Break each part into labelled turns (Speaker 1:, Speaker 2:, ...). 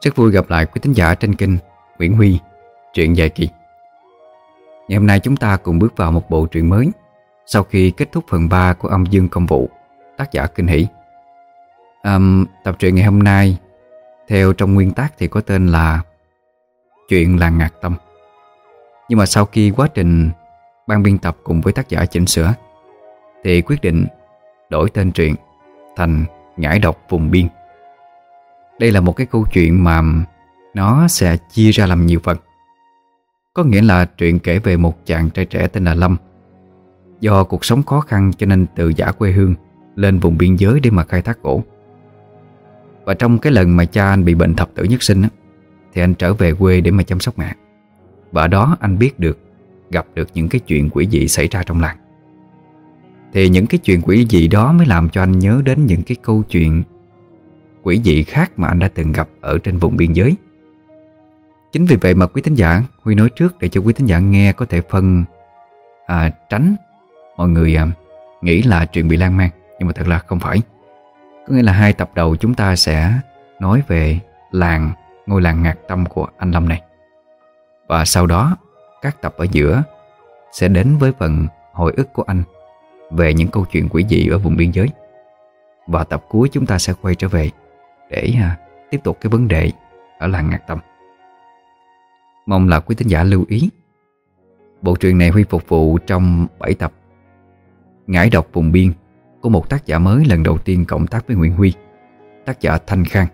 Speaker 1: Rất vui gặp lại quý tín giả trên kênh Nguyễn Huy, truyện dài kỳ. Ngày hôm nay chúng ta cùng bước vào một bộ truyện mới Sau khi kết thúc phần 3 của âm dương công vụ Tác giả Kinh Hỷ. Um, Tập truyện ngày hôm nay Theo trong nguyên tác thì có tên là Chuyện làng ngạc tâm. Nhưng mà sau khi quá trình ban biên tập cùng với tác giả chỉnh sửa Thì quyết định đổi tên truyện thành Ngải độc vùng biên đây là một cái câu chuyện mà nó sẽ chia ra làm nhiều phần. Có nghĩa là truyện kể về một chàng trai trẻ tên là Lâm. Do cuộc sống khó khăn cho nên từ giả quê hương lên vùng biên giới để mà khai thác gỗ. Và trong cái lần mà cha anh bị bệnh thập tử nhất sinh thì anh trở về quê để mà chăm sóc mẹ. Và ở đó anh biết được, gặp được những cái chuyện quỷ dị xảy ra trong làng. Thì những cái chuyện quỷ dị đó mới làm cho anh nhớ đến những cái câu chuyện quỷ dị khác mà anh đã từng gặp ở trên vùng biên giới. Chính vì vậy mà quý thính giả Huy nói trước để cho quý thính giả nghe có thể phân à, tránh mọi người à, nghĩ là chuyện bị lan man nhưng mà thật là không phải. Có nghĩa là hai tập đầu chúng ta sẽ nói về làng, ngôi làng ngạc tâm của anh Lâm này. Và sau đó các tập ở giữa sẽ đến với phần hồi ức của anh về những câu chuyện quỷ dị ở vùng biên giới. Và tập cuối chúng ta sẽ quay trở về để à, tiếp tục cái vấn đề ở làng Ngạc Tâm. Mong là quý tín giả lưu ý. Bộ truyện này Huy phục vụ trong 7 tập. Ngải đọc vùng biên của một tác giả mới lần đầu tiên cộng tác với Nguyễn Huy, tác giả Thanh Khang.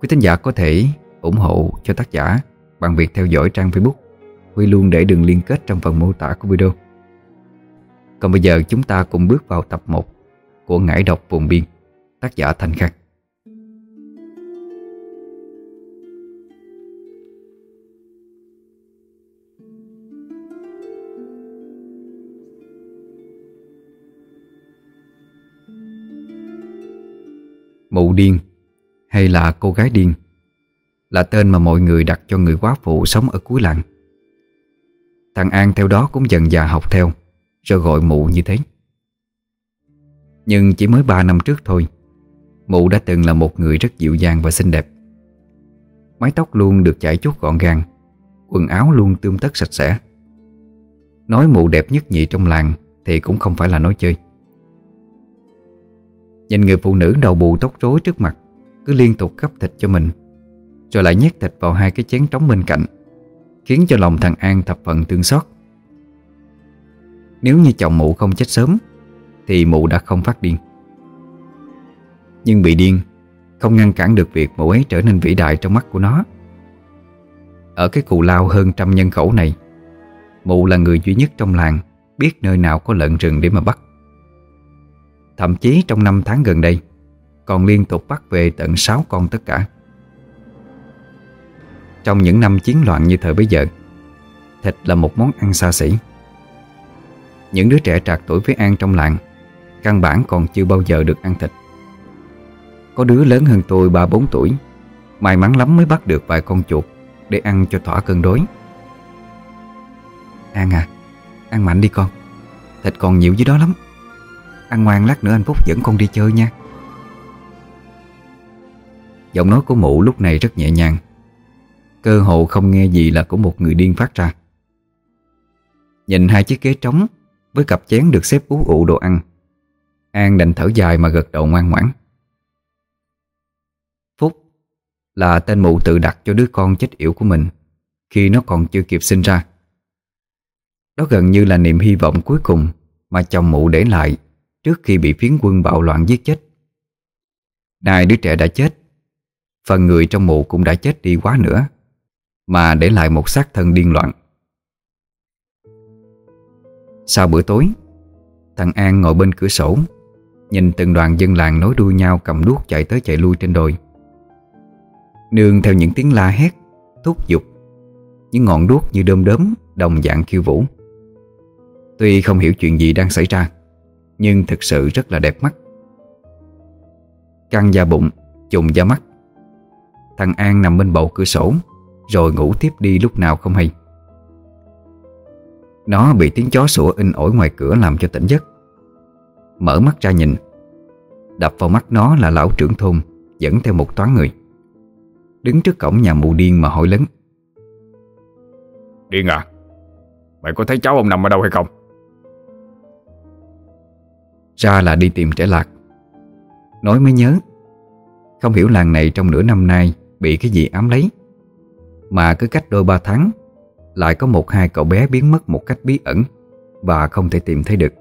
Speaker 1: Quý tín giả có thể ủng hộ cho tác giả bằng việc theo dõi trang Facebook. Huy luôn để đường liên kết trong phần mô tả của video. Còn bây giờ chúng ta cùng bước vào tập 1 của Ngải đọc vùng biên, tác giả Thanh Khang. Mụ điên, hay là cô gái điên, là tên mà mọi người đặt cho người quá phụ sống ở cuối làng. Thằng An theo đó cũng dần dà học theo, rồi gọi mụ như thế. Nhưng chỉ mới 3 năm trước thôi, Mụ đã từng là một người rất dịu dàng và xinh đẹp Mái tóc luôn được chải chút gọn gàng, Quần áo luôn tươm tất sạch sẽ Nói mụ đẹp nhất nhị trong làng Thì cũng không phải là nói chơi Nhìn người phụ nữ đầu bù tóc rối trước mặt, Cứ liên tục gấp thịt cho mình, Rồi lại nhét thịt vào hai cái chén trống bên cạnh, Khiến cho lòng thằng An thập phần tương xót. Nếu như chồng mụ không chết sớm, Thì mụ đã không phát điên. Nhưng bị điên, Không ngăn cản được việc mụ ấy trở nên vĩ đại trong mắt của nó. Ở cái cù lao hơn trăm nhân khẩu này, Mụ là người duy nhất trong làng Biết nơi nào có lợn rừng để mà bắt. Thậm chí trong năm tháng gần đây, Còn liên tục bắt về tận 6 con tất cả. Trong những năm chiến loạn như thời bấy giờ, Thịt là một món ăn xa xỉ. Những đứa trẻ trạc tuổi với An trong làng, Căn bản còn chưa bao giờ được ăn thịt. Có đứa lớn hơn tôi 3-4 tuổi, May mắn lắm mới bắt được vài con chuột Để ăn cho thỏa cơn đói An à Ăn mạnh đi con, Thịt còn nhiều dưới đó lắm. Ăn ngoan lát nữa anh Phúc dẫn con đi chơi nha. Giọng nói của mụ lúc này rất nhẹ nhàng. Cơ hồ không nghe gì là của một người điên phát ra. Nhìn hai chiếc ghế trống Với cặp chén được xếp ú ụ đồ ăn. An đành thở dài mà gật đầu ngoan ngoãn. Phúc là tên mụ tự đặt cho đứa con chết yểu của mình Khi nó còn chưa kịp sinh ra. Đó gần như là niềm hy vọng cuối cùng Mà chồng mụ để lại Trước khi bị phiến quân bạo loạn giết chết. Này đứa trẻ đã chết, Phần người trong mộ cũng đã chết đi quá nữa, Mà để lại một xác thân điên loạn. Sau bữa tối, Thằng An ngồi bên cửa sổ, Nhìn từng đoàn dân làng nối đuôi nhau cầm đuốc chạy tới chạy lui trên đồi. Nương theo những tiếng la hét, Thúc giục, Những ngọn đuốc như đơm đớm Đồng dạng khiêu vũ. Tuy không hiểu chuyện gì đang xảy ra nhưng thực sự rất là đẹp mắt. Căng da bụng Trùng da mắt. Thằng An nằm bên bầu cửa sổ, Rồi ngủ tiếp đi lúc nào không hay. Nó bị tiếng chó sủa in ỏi ngoài cửa làm cho tỉnh giấc. Mở mắt ra nhìn, Đập vào mắt nó là lão trưởng thôn, Dẫn theo một toán người. Đứng trước cổng nhà mụ điên mà hỏi lớn.
Speaker 2: Điên à? Mày có thấy cháu ông nằm ở đâu hay không?
Speaker 1: Ra là đi tìm trẻ lạc. Nói mới nhớ, Không hiểu làng này trong nửa năm nay Bị cái gì ám lấy. Mà cứ cách đôi ba tháng, Lại có một hai cậu bé biến mất một cách bí ẩn Và không thể tìm thấy được.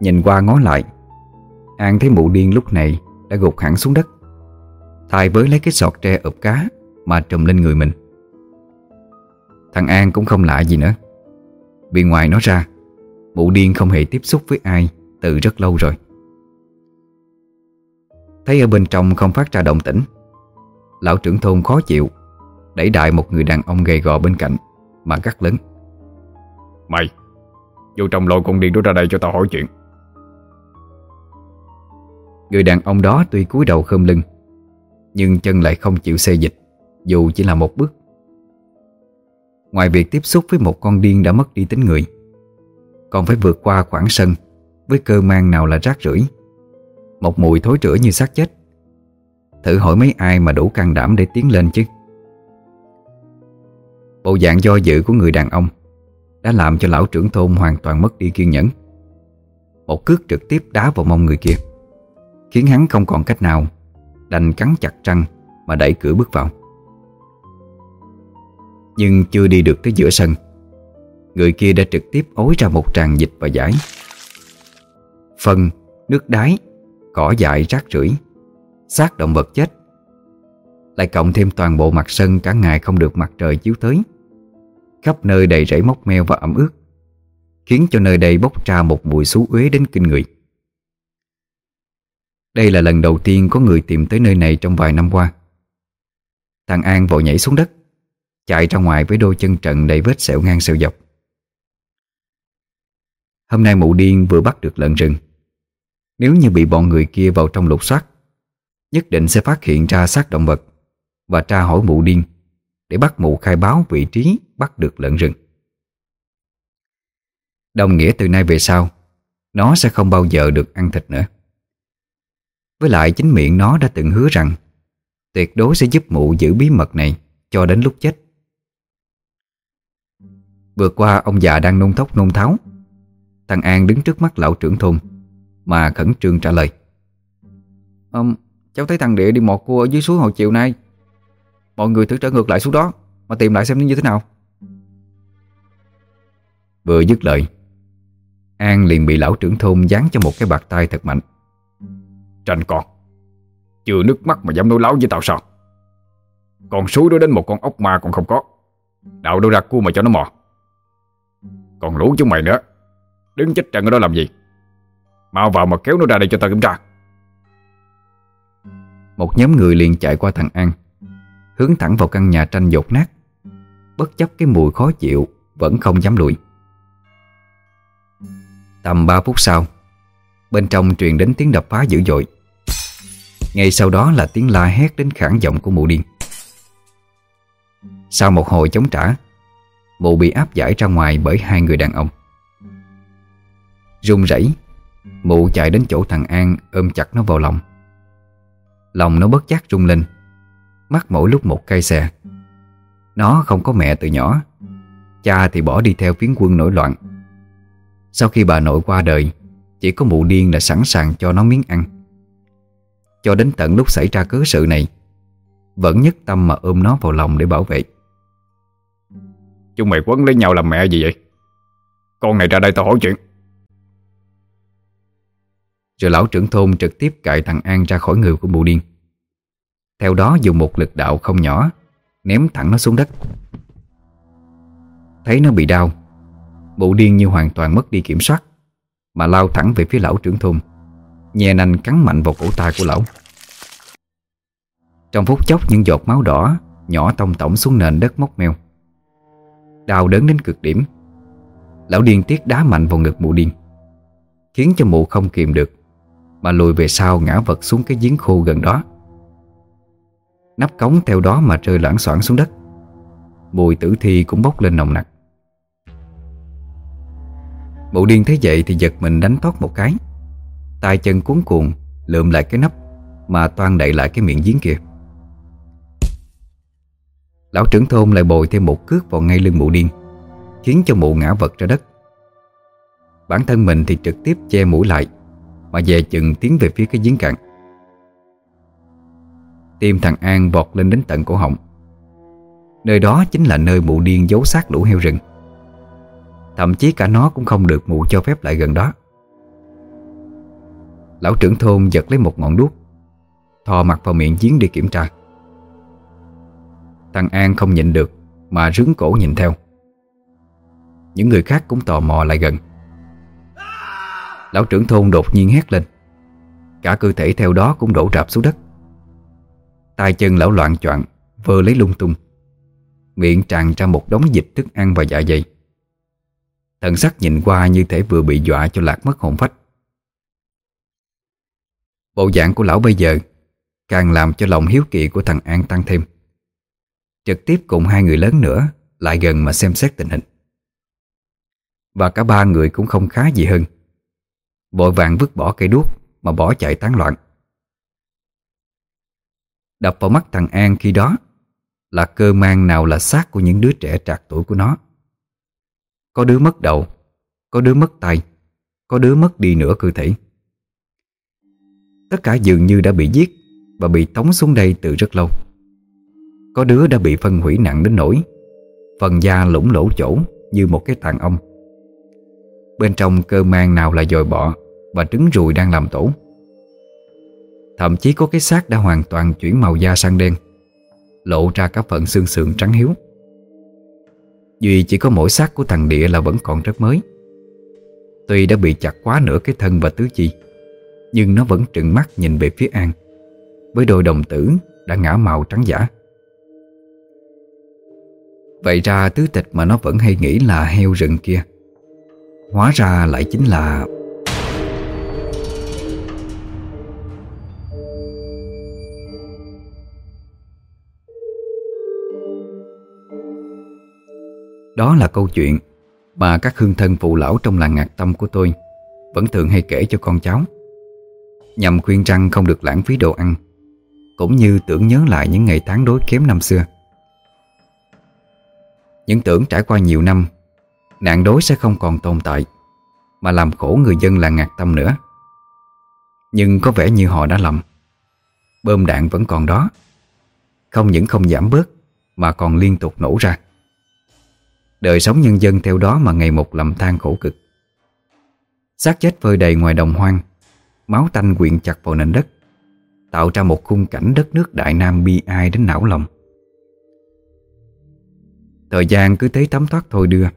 Speaker 1: Nhìn qua ngó lại, An thấy mụ điên lúc này Đã gục hẳn xuống đất, Thay với lấy cái sọt tre ụp cá Mà trùm lên người mình. Thằng An cũng không lạ gì nữa. Vì ngoài nó ra Mụ điên không hề tiếp xúc với ai Từ rất lâu rồi. Thấy ở bên trong không phát ra động tĩnh Lão trưởng thôn khó chịu Đẩy đại một người đàn ông gầy gò bên cạnh Mà gắt lớn.
Speaker 2: Mày Vô trong lôi con điên đó ra đây cho tao hỏi chuyện.
Speaker 1: Người đàn ông đó tuy cúi đầu khom lưng Nhưng chân lại không chịu xê dịch Dù chỉ là một bước. Ngoài việc tiếp xúc với một con điên đã mất đi tính người còn phải vượt qua khoảng sân, Với cơ mang nào là rác rưởi. Một mùi thối rữa như xác chết. Thử hỏi mấy ai mà đủ can đảm để tiến lên chứ? Bộ dạng do dự của người đàn ông Đã làm cho lão trưởng thôn hoàn toàn mất đi kiên nhẫn. Một cước trực tiếp đá vào mông người kia, Khiến hắn không còn cách nào Đành cắn chặt răng Mà đẩy cửa bước vào. Nhưng chưa đi được tới giữa sân Người kia đã trực tiếp ối ra một tràn dịch và giải. Phân, nước đái, cỏ dại rác rưởi xác động vật chết. Lại cộng thêm toàn bộ mặt sân cả ngày không được mặt trời chiếu tới. Khắp nơi đầy rẫy mốc meo và ẩm ướt Khiến cho nơi đây bốc ra một mùi xú uế đến kinh người. Đây là lần đầu tiên có người tìm tới nơi này trong vài năm qua. Thằng An vội nhảy xuống đất Chạy ra ngoài với đôi chân trần đầy vết sẹo ngang sẹo dọc. Hôm nay mụ điên vừa bắt được lợn rừng. Nếu như bị bọn người kia vào trong lục soát, Nhất định sẽ phát hiện ra xác động vật Và tra hỏi mụ điên Để bắt mụ khai báo vị trí bắt được lợn rừng. Đồng nghĩa từ nay về sau, Nó sẽ không bao giờ được ăn thịt nữa. Với lại chính miệng nó đã từng hứa rằng Tuyệt đối sẽ giúp mụ giữ bí mật này Cho đến lúc chết. Vừa qua, ông già đang nôn thốc nôn tháo. Thằng An đứng trước mắt lão trưởng thôn Mà khẩn trương trả lời. Ông, cháu thấy thằng Địa đi mọt cua ở dưới suối hồi chiều nay. Mọi người thử trở ngược lại xuống đó Mà tìm lại xem nó như thế nào. Vừa dứt lời An liền bị lão trưởng thôn dán cho một cái bạc tay thật mạnh.
Speaker 2: Tranh con Chưa nước mắt mà dám nói láo với tao sao? Con suối đó đến một con ốc ma còn không có Đạo đâu ra cua mà cho nó mò. Còn lũ chúng mày nữa Đứng chết trận ở đó làm gì? Mau vào mà kéo nó ra đây cho tao kiểm tra.
Speaker 1: Một nhóm người liền chạy qua thằng An, Hướng thẳng vào căn nhà tranh dột nát. Bất chấp cái mùi khó chịu, Vẫn không dám lùi. Tầm 3 phút sau, Bên trong truyền đến tiếng đập phá dữ dội. Ngay sau đó là tiếng la hét đến khản giọng của mụ điên. Sau một hồi chống trả, Mụ bị áp giải ra ngoài bởi hai người đàn ông. Run rẩy. Mụ chạy đến chỗ thằng An ôm chặt nó vào lòng. Lòng nó bất giác rung lên. Mắt mỗi lúc một cây xè. Nó không có mẹ từ nhỏ. Cha thì bỏ đi theo phiến quân nổi loạn. Sau khi bà nội qua đời, Chỉ có mụ điên là sẵn sàng cho nó miếng ăn. Cho đến tận lúc xảy ra cớ sự này, Vẫn nhất tâm mà ôm nó vào lòng để bảo vệ.
Speaker 2: Chúng mày quấn lấy nhau làm mẹ gì vậy? Con này ra đây tao hỏi chuyện.
Speaker 1: Rồi lão trưởng thôn trực tiếp cạy thằng An ra khỏi người của mụ điên Theo đó dùng một lực đạo không nhỏ, Ném thẳng nó xuống đất. Thấy nó bị đau Mụ điên như hoàn toàn mất đi kiểm soát, Mà lao thẳng về phía lão trưởng thôn, Nhè nành cắn mạnh vào cổ tay của lão. Trong phút chốc, những giọt máu đỏ Nhỏ tông tổng xuống nền đất mốc meo. Đau đớn đến cực điểm, Lão điên tiết đá mạnh vào ngực mụ điên Khiến cho mụ không kìm được. Mà lùi về sau ngã vật xuống cái giếng khô gần đó. Nắp cống theo đó mà rơi loãng xoảng xuống đất. Mùi tử thi cũng bốc lên nồng nặc. Mụ điên thấy vậy thì giật mình đánh thoát một cái. Tay chân cuốn cuồng, Lượm lại cái nắp Mà toan đậy lại cái miệng giếng kia. Lão trưởng thôn lại bồi thêm một cước vào ngay lưng mụ điên, Khiến cho mụ ngã vật ra đất. Bản thân mình thì trực tiếp che mũi lại mà về chừng tiến về phía cái giếng cạn. Tim thằng An vọt lên đến tận cổ họng. Nơi đó chính là nơi mụ điên giấu xác lũ heo rừng. Thậm chí cả nó cũng không được mụ cho phép lại gần đó. Lão trưởng thôn giật lấy một ngọn đuốc, Thò mặt vào miệng giếng đi kiểm tra. Thằng An không nhịn được Mà rướng cổ nhìn theo. Những người khác cũng tò mò lại gần. Lão trưởng thôn đột nhiên hét lên. Cả cơ thể theo đó cũng đổ rạp xuống đất. Tay chân lão loạn choạng, Vơ lấy lung tung. Miệng tràn ra một đống dịch thức ăn và dạ dày. Thần sắc nhìn qua như thể vừa bị dọa cho lạc mất hồn phách. Bộ dạng của lão bây giờ Càng làm cho lòng hiếu kỳ của thằng An tăng thêm. Trực tiếp cùng hai người lớn nữa Lại gần mà xem xét tình hình. Và cả ba người cũng không khá gì hơn. Vội vàng vứt bỏ cây đuốc Mà bỏ chạy tán loạn. Đập vào mắt thằng An khi đó Là cơ mang nào là xác của những đứa trẻ trạc tuổi của nó. Có đứa mất đầu, Có đứa mất tay, Có đứa mất đi nửa cơ thể. Tất cả dường như đã bị giết Và bị tống xuống đây từ rất lâu. Có đứa đã bị phân hủy nặng đến nỗi, Phần da lủng lỗ chỗ Như một cái tàn ong Bên trong cơ mang nào là dồi bọ Và trứng ruồi đang làm tổ. Thậm chí có cái xác đã hoàn toàn chuyển màu da sang đen, Lộ ra các phần xương sườn trắng hiếu. Duy chỉ có mỗi xác của thằng địa là vẫn còn rất mới. Tuy đã bị chặt quá nửa cái thân và tứ chi, Nhưng nó vẫn trừng mắt nhìn về phía An, Với đôi đồng tử đã ngã màu trắng giả. Vậy ra tứ tịch mà nó vẫn hay nghĩ là heo rừng kia Hóa ra lại chính là Đó là câu chuyện mà các hương thân phụ lão trong làng ngạc tâm của tôi vẫn thường hay kể cho con cháu nhằm khuyên rằng không được lãng phí đồ ăn, cũng như tưởng nhớ lại những ngày tháng đối kém năm xưa. Những tưởng trải qua nhiều năm nạn đối sẽ không còn tồn tại, mà làm khổ người dân làng ngạc tâm nữa. Nhưng có vẻ như họ đã lầm. Bơm đạn vẫn còn đó không những không giảm bớt, mà còn liên tục nổ ra. Đời sống nhân dân theo đó mà ngày một lầm than khổ cực xác chết phơi đầy ngoài đồng hoang, Máu tanh quyện chặt vào nền đất, Tạo ra một khung cảnh đất nước Đại Nam bi ai đến não lòng Thời gian cứ thế tắm thoát thôi đưa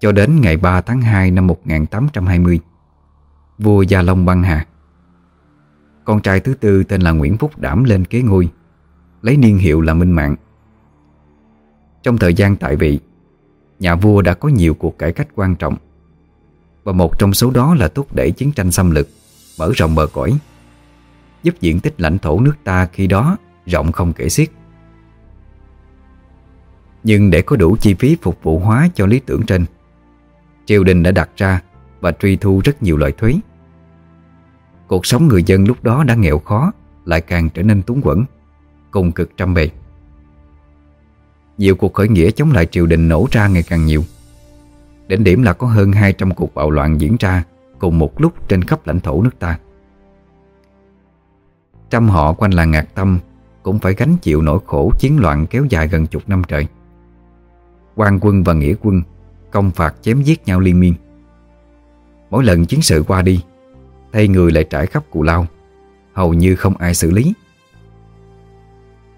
Speaker 1: cho đến ngày 3 tháng 2 năm 1820 Vua Gia Long băng hà. Con trai thứ tư tên là Nguyễn Phúc Đảm lên kế ngôi, Lấy niên hiệu là Minh Mạng. Trong thời gian tại vị, Nhà vua đã có nhiều cuộc cải cách quan trọng, Và một trong số đó là thúc đẩy chiến tranh xâm lược, Mở rộng bờ cõi, Giúp diện tích lãnh thổ nước ta khi đó rộng không kể xiết. Nhưng để có đủ chi phí phục vụ hóa cho lý tưởng trên Triều đình đã đặt ra và truy thu rất nhiều loại thuế. Cuộc sống người dân lúc đó đã nghèo khó, Lại càng trở nên túng quẫn, Cùng cực trăm bề. Nhiều cuộc khởi nghĩa chống lại triều đình nổ ra ngày càng nhiều. Đến điểm là có hơn 200 cuộc bạo loạn diễn ra Cùng một lúc trên khắp lãnh thổ nước ta. Trăm họ quanh làng Ngạc Tâm Cũng phải gánh chịu nỗi khổ chiến loạn kéo dài gần chục năm trời. Quan quân và nghĩa quân Công phạt chém giết nhau liên miên. Mỗi lần chiến sự qua đi, Thay người lại trải khắp cụ lao, Hầu như không ai xử lý.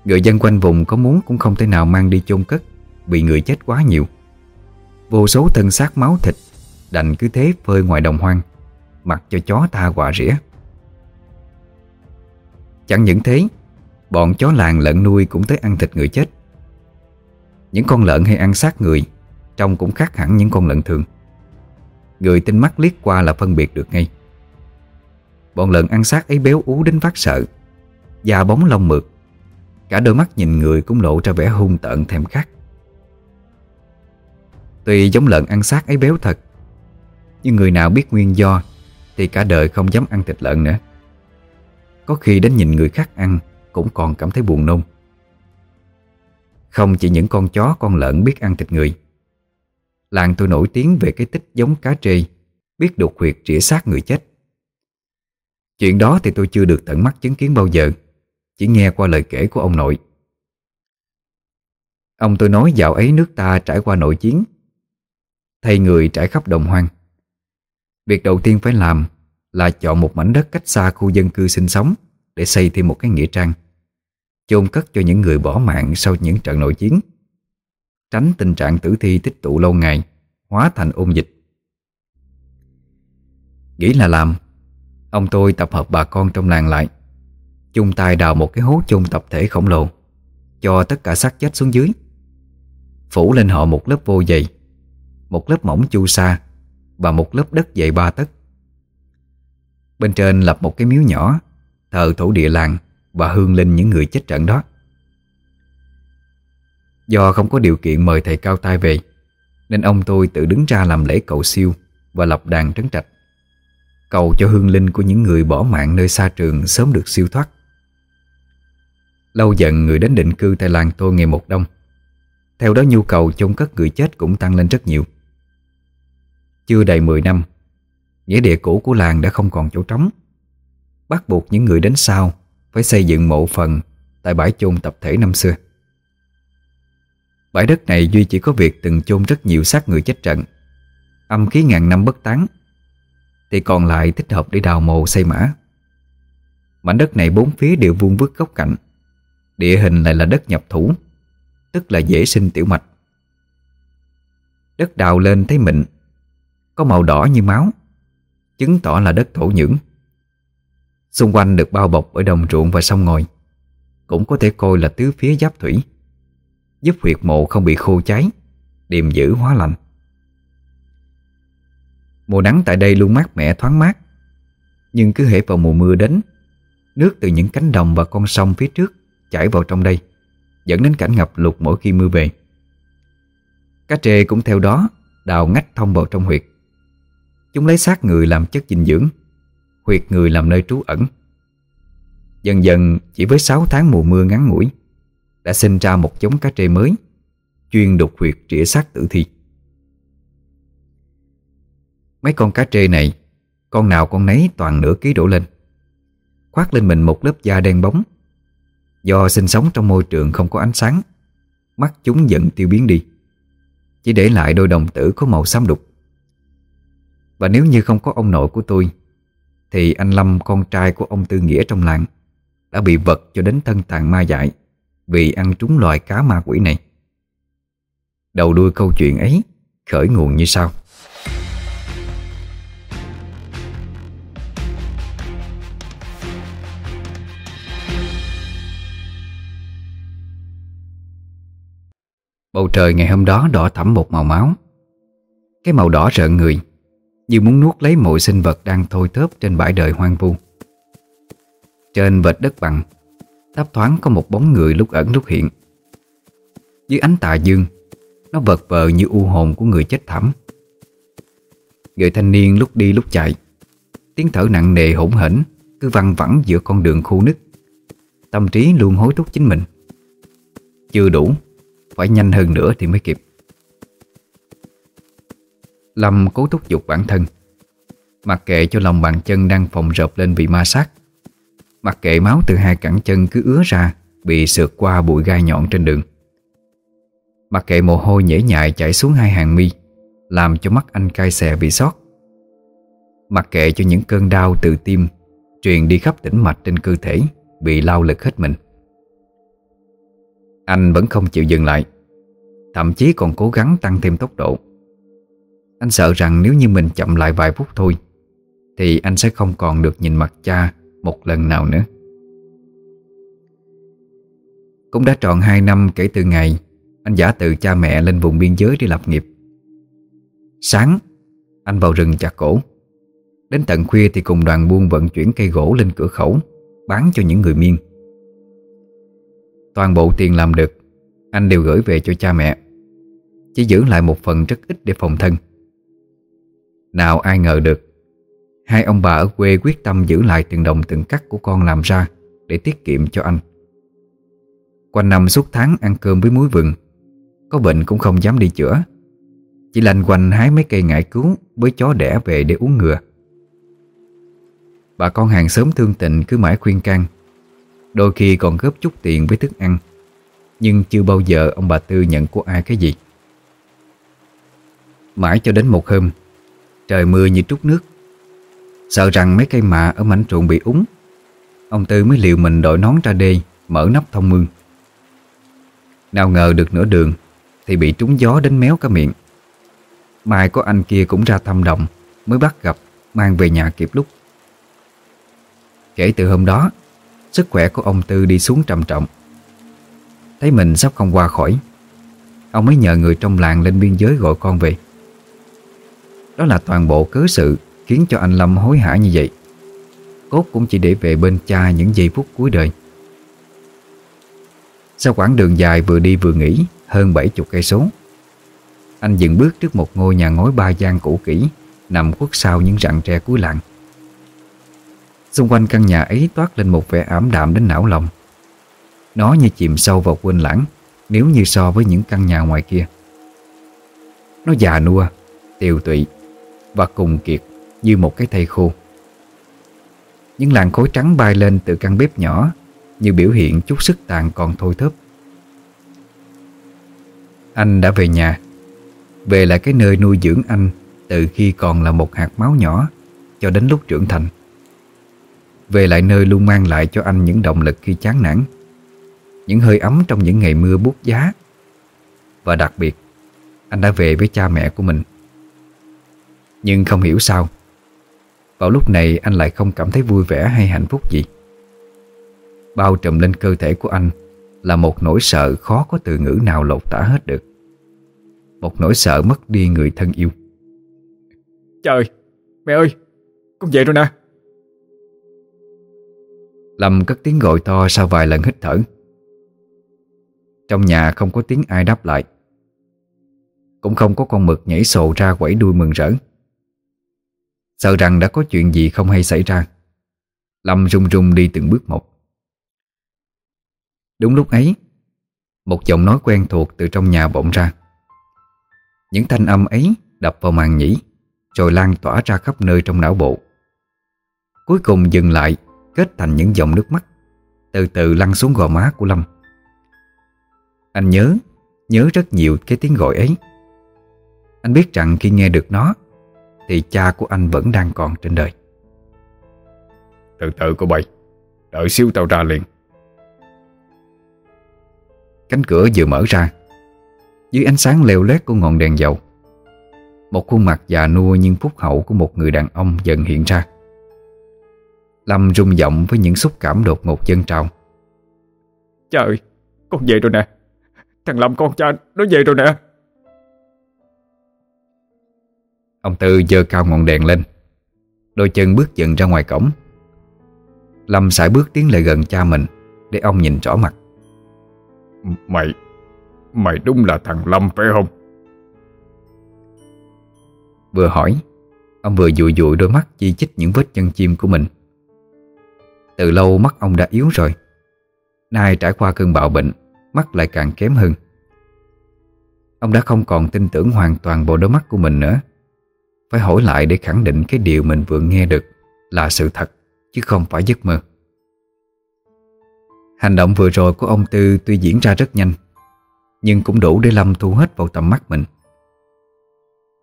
Speaker 1: Người dân quanh vùng có muốn cũng không thể nào mang đi chôn cất Bị người chết quá nhiều. Vô số thân xác máu thịt Đành cứ thế phơi ngoài đồng hoang, Mặc cho chó tha quả rỉa. Chẳng những thế, Bọn chó làng lợn nuôi cũng tới ăn thịt người chết. Những con lợn hay ăn xác người Trông cũng khác hẳn những con lợn thường. Người tinh mắt liếc qua là phân biệt được ngay. Bọn lợn ăn xác ấy béo ú đến phát sợ, Da bóng lông mượt. Cả đôi mắt nhìn người cũng lộ ra vẻ hung tợn thèm khát. Tuy giống lợn ăn xác ấy béo thật, Nhưng người nào biết nguyên do Thì cả đời không dám ăn thịt lợn nữa. Có khi đến nhìn người khác ăn Cũng còn cảm thấy buồn nôn. Không chỉ những con chó, con lợn biết ăn thịt người Làng tôi nổi tiếng về cái tích giống cá trê, Biết đục huyệt trĩa xác người chết. Chuyện đó thì tôi chưa được tận mắt chứng kiến bao giờ, Chỉ nghe qua lời kể của ông nội. Ông tôi nói dạo ấy nước ta trải qua nội chiến, Thay người trải khắp đồng hoang. Việc đầu tiên phải làm là chọn một mảnh đất cách xa khu dân cư sinh sống để xây thêm một cái nghĩa trang, chôn cất cho những người bỏ mạng sau những trận nội chiến tránh tình trạng tử thi tích tụ lâu ngày, hóa thành ôn dịch. Nghĩ là làm, ông tôi tập hợp bà con trong làng lại, chung tay đào một cái hố chung tập thể khổng lồ, cho tất cả xác chết xuống dưới. Phủ lên họ một lớp vô dày, một lớp mỏng chu sa và một lớp đất dày ba tấc. Bên trên lập một cái miếu nhỏ, Thờ thổ địa làng Và hương linh những người chết trận đó. Do không có điều kiện mời thầy cao tay về, Nên ông tôi tự đứng ra làm lễ cầu siêu Và lập đàn trấn trạch. Cầu cho hương linh của những người bỏ mạng nơi xa trường sớm được siêu thoát. Lâu dần người đến định cư tại làng tôi ngày một đông. Theo đó nhu cầu chôn cất người chết cũng tăng lên rất nhiều. Chưa đầy 10 năm, Nghĩa địa cũ của làng đã không còn chỗ trống. Bắt buộc những người đến sau Phải xây dựng mộ phần Tại bãi chôn tập thể năm xưa. Bãi đất này Duy chỉ có việc từng chôn rất nhiều xác người chết trận. Âm khí ngàn năm bất tán, Thì còn lại thích hợp để đào mộ xây mã. Mảnh đất này bốn phía đều vuông vức góc cạnh. Địa hình lại là đất nhập thủ, Tức là dễ sinh tiểu mạch. Đất đào lên thấy mịn, Có màu đỏ như máu, Chứng tỏ là đất thổ nhưỡng. Xung quanh được bao bọc bởi đồng ruộng và sông ngòi, Cũng có thể coi là tứ phía giáp thủy. Giúp huyệt mộ không bị khô cháy Điềm giữ hóa lạnh Mùa nắng tại đây luôn mát mẻ, thoáng mát. Nhưng cứ hễ vào mùa mưa đến, Nước từ những cánh đồng và con sông phía trước Chảy vào trong đây, Dẫn đến cảnh ngập lụt mỗi khi mưa về. Cá trê cũng theo đó Đào ngách thông vào trong huyệt. Chúng lấy xác người làm chất dinh dưỡng, Huyệt người làm nơi trú ẩn. Dần dần, chỉ với 6 tháng mùa mưa ngắn ngủi đã sinh ra một giống cá trê mới, Chuyên đục huyệt trĩa xác tử thi. Mấy con cá trê này, Con nào con nấy toàn nửa ký đổ lên, Khoác lên mình một lớp da đen bóng. Do sinh sống trong môi trường không có ánh sáng, Mắt chúng dần tiêu biến đi, Chỉ để lại đôi đồng tử có màu xám đục. Và nếu như không có ông nội của tôi, Thì anh Lâm, con trai của ông Tư Nghĩa trong làng, Đã bị vật cho đến thân tàn ma dại. Vì ăn trúng loài cá ma quỷ này. Đầu đuôi câu chuyện ấy Khởi nguồn như sau. Bầu trời ngày hôm đó đỏ thẫm một màu máu. Cái màu đỏ rợn người, như muốn nuốt lấy mọi sinh vật đang thôi thớp trên bãi đời hoang vu. Trên vệt đất bằng Thấp thoáng có một bóng người lúc ẩn lúc hiện. Dưới ánh tà dương, Nó vật vờ như u hồn của người chết thảm. Người thanh niên lúc đi lúc chạy, Tiếng thở nặng nề hỗn hển, Cứ văng vẳng giữa con đường khu nứt. Tâm trí luôn hối thúc chính mình. Chưa đủ, Phải nhanh hơn nữa thì mới kịp. Lâm cố thúc giục bản thân, Mặc kệ cho lòng bàn chân đang phòng rộp lên bị ma sát. Mặc kệ máu từ hai cẳng chân cứ ứa ra, Bị sượt qua bụi gai nhọn trên đường. Mặc kệ mồ hôi nhễ nhại chảy xuống hai hàng mi, Làm cho mắt anh cay xè bị sót Mặc kệ cho những cơn đau từ tim Truyền đi khắp tĩnh mạch trên cơ thể, Bị lao lực hết mình. Anh vẫn không chịu dừng lại, Thậm chí còn cố gắng tăng thêm tốc độ. Anh sợ rằng nếu như mình chậm lại vài phút thôi, Thì anh sẽ không còn được nhìn mặt cha một lần nào nữa. Cũng đã tròn 2 năm kể từ ngày Anh giả từ cha mẹ lên vùng biên giới để lập nghiệp. Sáng, Anh vào rừng chặt cổ. Đến tận khuya thì cùng đoàn buôn vận chuyển cây gỗ lên cửa khẩu, Bán cho những người miên. Toàn bộ tiền làm được, Anh đều gửi về cho cha mẹ, Chỉ giữ lại một phần rất ít để phòng thân. Nào ai ngờ được Hai ông bà ở quê quyết tâm giữ lại từng đồng từng cắt của con làm ra Để tiết kiệm cho anh. Quanh năm suốt tháng ăn cơm với muối vừng, Có bệnh cũng không dám đi chữa. Chỉ lanh quanh hái mấy cây ngải cứu Với chó đẻ về để uống ngừa. Bà con hàng xóm thương tình cứ mãi khuyên can, Đôi khi còn góp chút tiền với thức ăn, Nhưng chưa bao giờ ông bà Tư nhận của ai cái gì. Mãi cho đến một hôm, Trời mưa như trút nước Sợ rằng mấy cây mạ ở mảnh ruộng bị úng. Ông Tư mới liều mình đội nón ra đê, Mở nắp thông mương. Nào ngờ được nửa đường, Thì bị trúng gió đến méo cả miệng. Mai có anh kia cũng ra thăm đồng Mới bắt gặp, Mang về nhà kịp lúc. Kể từ hôm đó, Sức khỏe của ông Tư đi xuống trầm trọng. Thấy mình sắp không qua khỏi, Ông mới nhờ người trong làng lên biên giới gọi con về. Đó là toàn bộ cớ sự Khiến cho anh Lâm hối hả như vậy. Cốt cũng chỉ để về bên cha những giây phút cuối đời. Sau quãng đường dài vừa đi vừa nghỉ Hơn 70 cây số Anh dừng bước trước một ngôi nhà ngói ba gian cũ kỹ Nằm khuất sau những rặng tre cuối làng. Xung quanh căn nhà ấy toát lên một vẻ ảm đạm đến não lòng. Nó như chìm sâu vào quên lãng Nếu như so với những căn nhà ngoài kia. Nó già nua, tiều tụy Và cùng kiệt như một cái thây khô. Những làn khói trắng bay lên từ căn bếp nhỏ, Như biểu hiện chút sức tàn còn thôi thớp. Anh đã về nhà, Về lại cái nơi nuôi dưỡng anh Từ khi còn là một hạt máu nhỏ Cho đến lúc trưởng thành. Về lại nơi luôn mang lại cho anh những động lực khi chán nản, Những hơi ấm trong những ngày mưa buốt giá. Và đặc biệt, Anh đã về với cha mẹ của mình. Nhưng không hiểu sao vào lúc này anh lại không cảm thấy vui vẻ hay hạnh phúc gì. Bao trùm lên cơ thể của anh Là một nỗi sợ khó có từ ngữ nào lột tả hết được. Một nỗi sợ mất đi người thân yêu.
Speaker 2: Trời, mẹ ơi, con về rồi nè.
Speaker 1: Lâm cất tiếng gọi to sau vài lần hít thở. Trong nhà không có tiếng ai đáp lại. Cũng không có con mực nhảy sồ ra quẩy đuôi mừng rỡ Sợ rằng đã có chuyện gì không hay xảy ra. Lâm run run đi từng bước một. Đúng lúc ấy, Một giọng nói quen thuộc từ trong nhà vọng ra. Những thanh âm ấy đập vào màn nhĩ, Rồi lan tỏa ra khắp nơi trong não bộ. Cuối cùng dừng lại, Kết thành những dòng nước mắt, Từ từ lăn xuống gò má của Lâm. Anh nhớ Nhớ rất nhiều cái tiếng gọi ấy. Anh biết rằng khi nghe được nó thì cha của anh vẫn đang còn trên đời.
Speaker 2: Từ từ cô bay Đợi xíu tao ra liền.
Speaker 1: Cánh cửa vừa mở ra Dưới ánh sáng leo lét của ngọn đèn dầu Một khuôn mặt già nua nhưng phúc hậu của một người đàn ông dần hiện ra. Lâm rung giọng với những xúc cảm đột ngột dân trào.
Speaker 2: Trời Con về rồi nè. Thằng Lâm con cha nó về rồi nè
Speaker 1: Ông Tư giơ cao ngọn đèn lên. Đôi chân bước dần ra ngoài cổng. Lâm sải bước tiến lại gần cha mình Để ông nhìn rõ mặt.
Speaker 2: Mày Mày đúng là thằng Lâm phải không?
Speaker 1: Vừa hỏi Ông vừa dụi dụi đôi mắt chi chích những vết chân chim của mình. Từ lâu mắt ông đã yếu rồi. Nay trải qua cơn bạo bệnh Mắt lại càng kém hơn. Ông đã không còn tin tưởng hoàn toàn bộ đôi mắt của mình nữa phải hỏi lại để khẳng định cái điều mình vừa nghe được Là sự thật, Chứ không phải giấc mơ. Hành động vừa rồi của ông Tư tuy diễn ra rất nhanh, Nhưng cũng đủ để Lâm thu hết vào tầm mắt mình.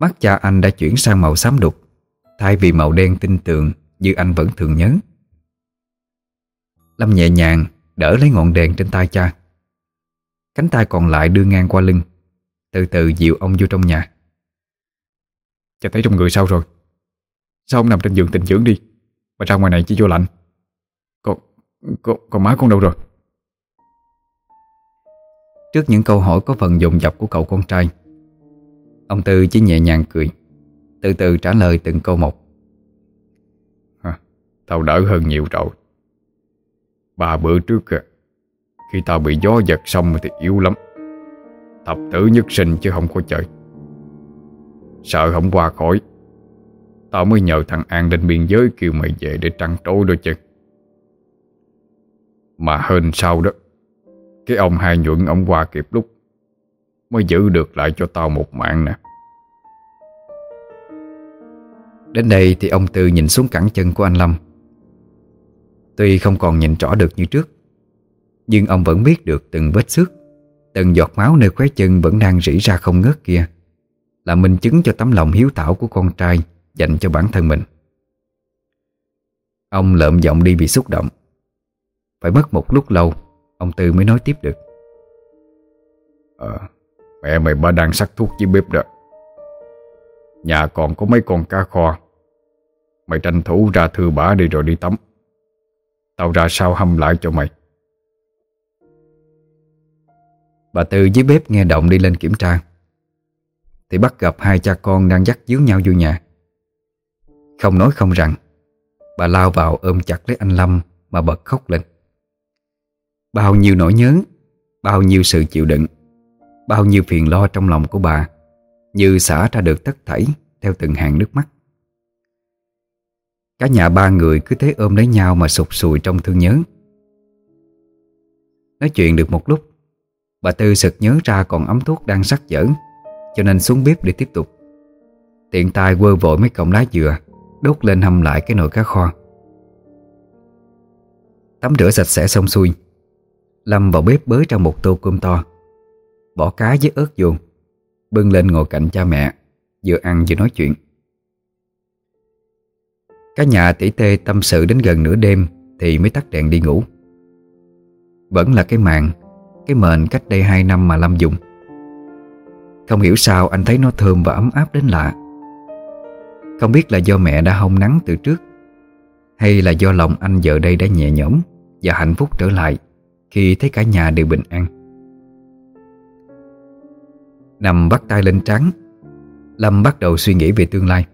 Speaker 1: Mắt cha anh đã chuyển sang màu xám đục, Thay vì màu đen tinh tường Như anh vẫn thường nhớ. Lâm nhẹ nhàng đỡ lấy ngọn đèn trên tay cha. Cánh tay còn lại đưa ngang qua lưng, Từ từ dịu ông vô trong nhà.
Speaker 2: Cha thấy trong người sao rồi? Sao ông nằm trên giường tình dưỡng đi? Mà ra ngoài này chỉ vô lạnh. Còn, còn, còn má con đâu rồi?
Speaker 1: Trước những câu hỏi có phần dồn dập của cậu con trai Ông Tư chỉ nhẹ nhàng cười Từ từ trả lời từng câu một.
Speaker 2: À, Tao đỡ hơn nhiều rồi. Ba bữa trước Khi tao bị gió giật xong thì yếu lắm. Thập tử nhất sinh chứ không có chơi Sợ không qua khỏi. Tao mới nhờ thằng An lên biên giới kêu mày về để trăng trối đôi chừng. Mà hơn sau đó, Cái ông hai nhuận ông qua kịp lúc Mới giữ được lại cho tao một mạng nè.
Speaker 1: Đến đây thì ông Tư nhìn xuống cẳng chân của anh Lâm. Tuy không còn nhìn rõ được như trước, Nhưng ông vẫn biết được từng vết xước, Từng giọt máu nơi khóe chân vẫn đang rỉ ra không ngớt kia. Là minh chứng cho tấm lòng hiếu thảo của con trai Dành cho bản thân mình. Ông lợm giọng đi vì xúc động. Phải mất một lúc lâu Ông Tư mới nói tiếp được.
Speaker 2: Ờ Mẹ mày ba đang sắc thuốc với bếp đó. Nhà còn có mấy con cá kho. Mày tranh thủ ra thư bả đi rồi đi tắm. Tao ra sau hâm lại cho mày?
Speaker 1: Bà Tư dưới bếp nghe động đi lên kiểm tra thì bắt gặp hai cha con đang dắt díu nhau vô nhà. Không nói không rằng, Bà lao vào ôm chặt lấy anh Lâm Mà bật khóc lên. Bao nhiêu nỗi nhớ, Bao nhiêu sự chịu đựng, Bao nhiêu phiền lo trong lòng của bà Như xả ra được tất thảy Theo từng hàng nước mắt. Cả nhà ba người cứ thế ôm lấy nhau Mà sụp sùi trong thương nhớ. Nói chuyện được một lúc, Bà Tư sực nhớ ra còn ấm thuốc đang sắc dở. Cho nên xuống bếp để tiếp tục. Tiện tay quơ vội mấy cọng lá dừa, Đốt lên hâm lại cái nồi cá kho. Tắm rửa sạch sẽ xong xuôi, Lâm vào bếp bới ra một tô cơm to, Bỏ cá với ớt vô, Bưng lên ngồi cạnh cha mẹ, Vừa ăn vừa nói chuyện. Cả nhà tỷ tê tâm sự đến gần nửa đêm Thì mới tắt đèn đi ngủ. Vẫn là cái mạng Cái mền cách đây 2 năm mà Lâm dùng. Không hiểu sao anh thấy nó thơm và ấm áp đến lạ. Không biết là do mẹ đã hông nắng từ trước, Hay là do lòng anh giờ đây đã nhẹ nhõm Và hạnh phúc trở lại Khi thấy cả nhà đều bình an. Nằm bắt tay lên trắng Lâm bắt đầu suy nghĩ về tương lai.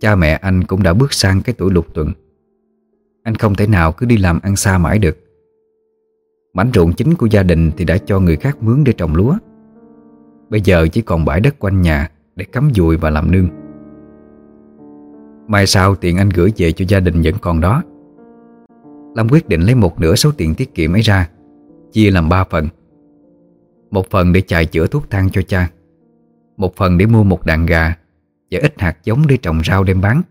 Speaker 1: Cha mẹ anh cũng đã bước sang cái tuổi lục tuần. Anh không thể nào cứ đi làm ăn xa mãi được. Mảnh ruộng chính của gia đình thì đã cho người khác mướn để trồng lúa. Bây giờ chỉ còn bãi đất quanh nhà Để cắm dùi và làm nương. Mai sau tiền anh gửi về cho gia đình vẫn còn đó. Lâm quyết định lấy một nửa số tiền tiết kiệm ấy ra, Chia làm ba phần. Một phần để chạy chữa thuốc thang cho cha, Một phần để mua một đàn gà Và ít hạt giống để trồng rau đem bán.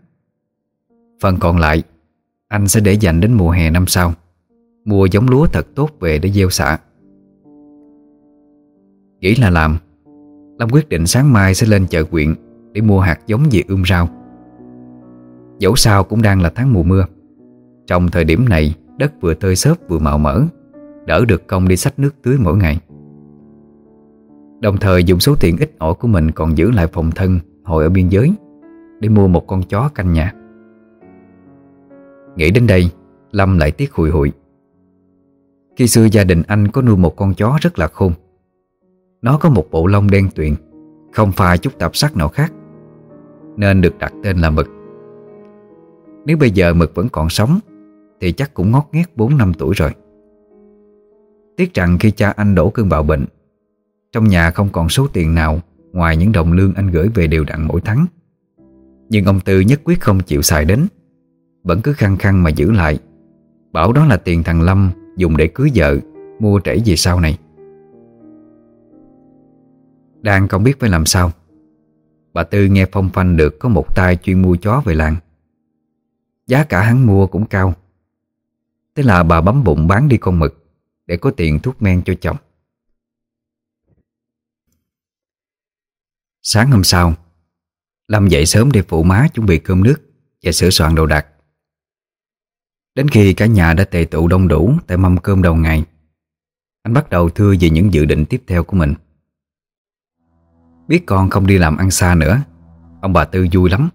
Speaker 1: Phần còn lại, Anh sẽ để dành đến mùa hè năm sau, Mua giống lúa thật tốt về để gieo xạ. Nghĩ là làm Lâm quyết định sáng mai sẽ lên chợ quyện Để mua hạt giống về ươm rau. Dẫu sao cũng đang là tháng mùa mưa. Trong thời điểm này, Đất vừa tơi xốp vừa màu mỡ, Đỡ được công đi xách nước tưới mỗi ngày. Đồng thời dùng số tiền ít ỏi của mình Còn giữ lại phòng thân Hồi ở biên giới Để mua một con chó canh nhà. Nghĩ đến đây, Lâm lại tiếc hùi hụi. Khi xưa gia đình anh có nuôi một con chó rất là khôn nó có một bộ lông đen tuyền, Không pha chút tạp sắc nào khác, Nên được đặt tên là Mực. Nếu bây giờ Mực vẫn còn sống, Thì chắc cũng ngót nghét 4 năm tuổi rồi. Tiếc rằng khi cha anh đổ cơn bạo bệnh, Trong nhà không còn số tiền nào Ngoài những đồng lương anh gửi về đều đặn mỗi tháng. Nhưng ông Tư nhất quyết không chịu xài đến, Vẫn cứ khăng khăng mà giữ lại, Bảo đó là tiền thằng Lâm Dùng để cưới vợ, Mua trễ về sau này. Đang không biết phải làm sao. Bà Tư nghe phong phanh được Có một tay chuyên mua chó về làng. Giá cả hắn mua cũng cao. Thế là bà bấm bụng bán đi con mực Để có tiền thuốc men cho chồng. Sáng hôm sau, Lâm dậy sớm để phụ má chuẩn bị cơm nước Và sửa soạn đồ đạc. Đến khi cả nhà đã tề tụ đông đủ Tại mâm cơm đầu ngày, Anh bắt đầu thưa về những dự định tiếp theo của mình. Biết con không đi làm ăn xa nữa. Ông bà Tư vui lắm.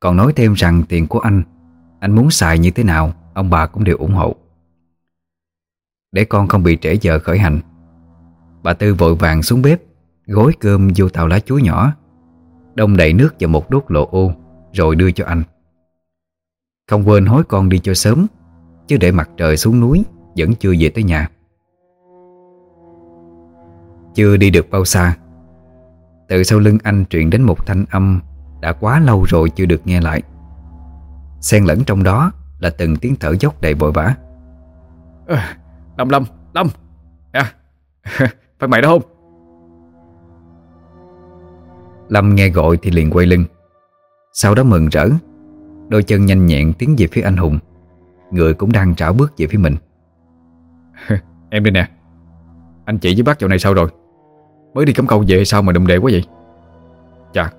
Speaker 1: Còn nói thêm rằng tiền của anh Anh muốn xài như thế nào, Ông bà cũng đều ủng hộ. Để con không bị trễ giờ khởi hành, Bà Tư vội vàng xuống bếp Gối cơm vô tàu lá chuối nhỏ, Đông đầy nước vào một đốt lộ ô, Rồi đưa cho anh. Không quên hối con đi cho sớm, Chứ để mặt trời xuống núi, Vẫn chưa về tới nhà. Chưa đi được bao xa từ sau lưng anh truyền đến một thanh âm Đã quá lâu rồi chưa được nghe lại. Xen lẫn trong đó Là từng tiếng thở dốc đầy vội vã.
Speaker 2: À, Lâm Lâm Lâm. À Phải mày đó không?
Speaker 1: Lâm nghe gọi thì liền quay lưng. Sau đó mừng rỡ Đôi chân nhanh nhẹn tiến về phía anh Hùng. Người cũng đang trảo bước về phía mình.
Speaker 2: Em đi nè. Anh chị với bác chỗ này sao rồi Mới đi cắm câu về sao mà đụng đệ quá vậy? Chà,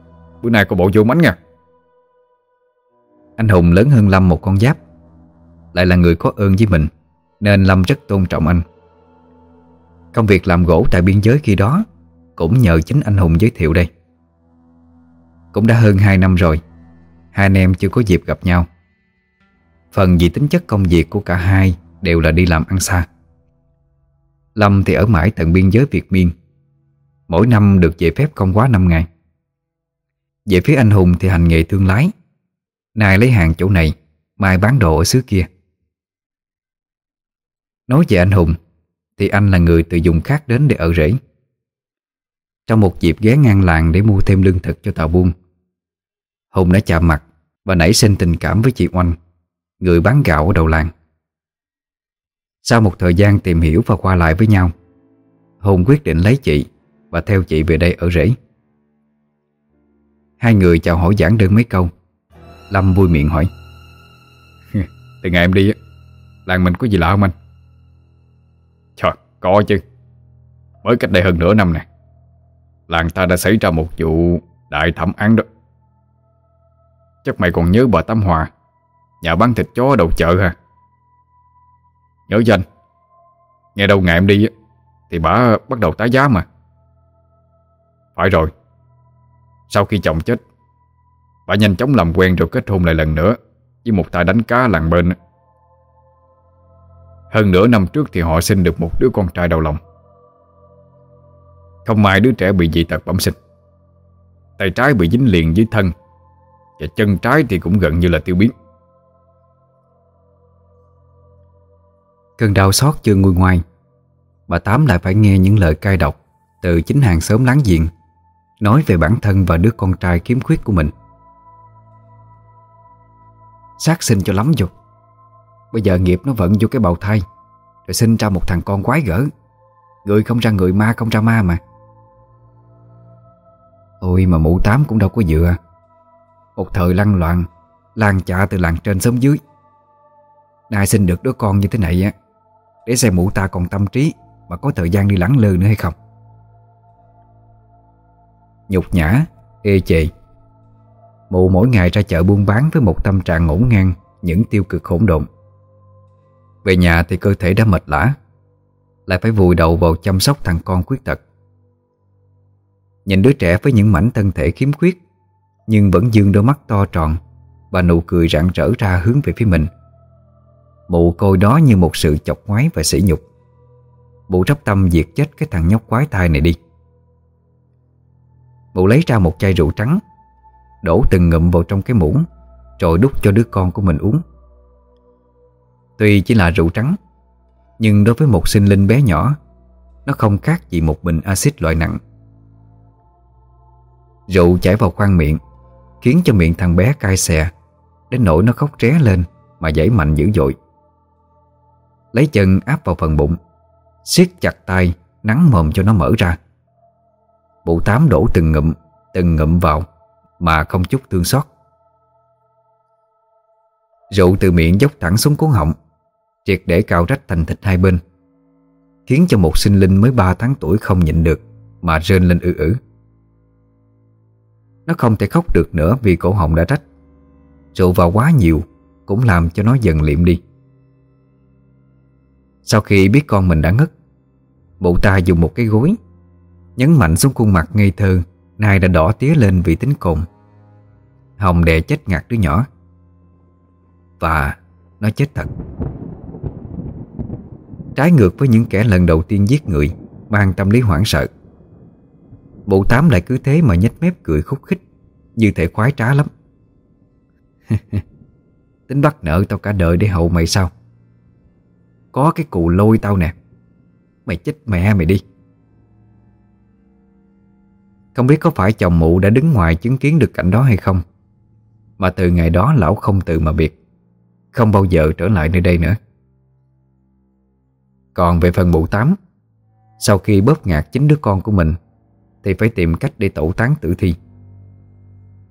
Speaker 2: Bữa nay cô bộ vô mánh nha.
Speaker 1: Anh Hùng lớn hơn Lâm một con giáp. Lại là người có ơn với mình, Nên Lâm rất tôn trọng anh. Công việc làm gỗ tại biên giới khi đó Cũng nhờ chính anh Hùng giới thiệu đây. Cũng đã hơn 2 năm rồi, Hai anh em chưa có dịp gặp nhau. Phần vì tính chất công việc của cả hai Đều là đi làm ăn xa. Lâm thì ở mãi tận biên giới Việt Miên Mỗi năm được về phép không quá 5 ngày. Về phía anh Hùng thì hành nghề thương lái. Nay lấy hàng chỗ này, Mai bán đồ ở xứ kia. Nói về anh Hùng, Thì anh là người từ vùng khác đến để ở rễ. Trong một dịp ghé ngang làng Để mua thêm lương thực cho tàu buôn. Hùng đã chạm mặt Và nảy sinh tình cảm với chị Oanh, Người bán gạo ở đầu làng. Sau một thời gian tìm hiểu và qua lại với nhau, Hùng quyết định lấy chị và theo chị về đây ở rễ Hai người chào hỏi giảng đơn mấy câu. Lâm vui miệng hỏi.
Speaker 2: Từ ngày em đi Làng mình có gì lạ không anh? Trời có chứ. Mới cách đây hơn nửa năm nè, Làng ta đã xảy ra một vụ đại thẩm án đó. Chắc mày còn nhớ bà Tâm Hòa, Nhà bán thịt chó đầu chợ ha Nhớ danh Nghe đâu ngày em đi Thì bà bắt đầu tái giá mà. Phải rồi. Sau khi chồng chết, Bà nhanh chóng làm quen rồi kết hôn lại lần nữa Với một tài đánh cá làng bên. Hơn nửa năm trước thì họ sinh được một đứa con trai đầu lòng. Không may đứa trẻ bị dị tật bẩm sinh. Tay trái bị dính liền với thân Và chân trái thì cũng gần như là tiêu biến.
Speaker 1: Cơn đau xót chưa nguôi ngoai, Bà Tám lại phải nghe những lời cay độc Từ chính hàng xóm láng giềng. Nói về bản thân và đứa con trai kiếm khuyết của mình. Sát sinh cho lắm dục. Bây giờ nghiệp nó vận vô cái bào thai. Rồi sinh ra một thằng con quái gở. Người không ra người, ma không ra ma mà. Ôi mà mụ tám cũng đâu có dựa Một thời lăn loạn, Lan chạ từ làng trên xóm dưới. Nay sinh được đứa con như thế này á, Để xem mụ ta còn tâm trí Mà có thời gian đi lẳng lơ nữa hay không. Nhục nhã, Ê chề. Mụ mỗi ngày ra chợ buôn bán Với một tâm trạng ngổn ngang, Những tiêu cực hỗn độn. Về nhà thì cơ thể đã mệt lã, Lại phải vùi đầu vào chăm sóc thằng con khuyết tật. Nhìn đứa trẻ với những mảnh thân thể khiếm khuyết, Nhưng vẫn dương đôi mắt to tròn Và nụ cười rạng rỡ ra hướng về phía mình. Mụ coi đó như một sự chọc ngoái và sỉ nhục. Mụ rắp tâm diệt chết cái thằng nhóc quái thai này đi. Mụ lấy ra một chai rượu trắng, Đổ từng ngụm vào trong cái muỗng Rồi đút cho đứa con của mình uống. Tuy chỉ là rượu trắng, Nhưng đối với một sinh linh bé nhỏ, Nó không khác gì một bình axit loại nặng. Rượu chảy vào khoang miệng, Khiến cho miệng thằng bé cay xè, Đến nỗi nó khóc ré lên Mà dãy mạnh dữ dội. Lấy chân áp vào phần bụng, siết chặt tay, Nắng mồm cho nó mở ra. Bụ tám đổ từng ngụm Từng ngụm vào, Mà không chút thương xót. Rượu từ miệng dốc thẳng xuống cuốn họng, Triệt để cào rách thành thịt hai bên, Khiến cho một sinh linh mới 3 tháng tuổi không nhịn được Mà rên lên ư ử. Nó không thể khóc được nữa vì cổ họng đã rách. Rượu vào quá nhiều Cũng làm cho nó dần liệm đi. Sau khi biết con mình đã ngất Bụ ta dùng một cái gối Nhấn mạnh xuống khuôn mặt ngây thơ, Nay đã đỏ tía lên vì tính cồn. Hồng đè chết ngạt đứa nhỏ. Và nó chết thật. Trái ngược với những kẻ lần đầu tiên giết người, Mang tâm lý hoảng sợ. Bộ tám lại cứ thế mà nhếch mép cười khúc khích, Như thể khoái trá lắm. Tính bắt nợ tao cả đời để hậu mày sao? Có cái cụ lôi tao nè. Mày chết mẹ mày đi. Không biết có phải chồng mụ đã đứng ngoài chứng kiến được cảnh đó hay không. Mà từ ngày đó lão không từ mà biệt. Không bao giờ trở lại nơi đây nữa. Còn về phần mụ tám, Sau khi bóp ngạt chính đứa con của mình, Thì phải tìm cách để tẩu tán tử thi.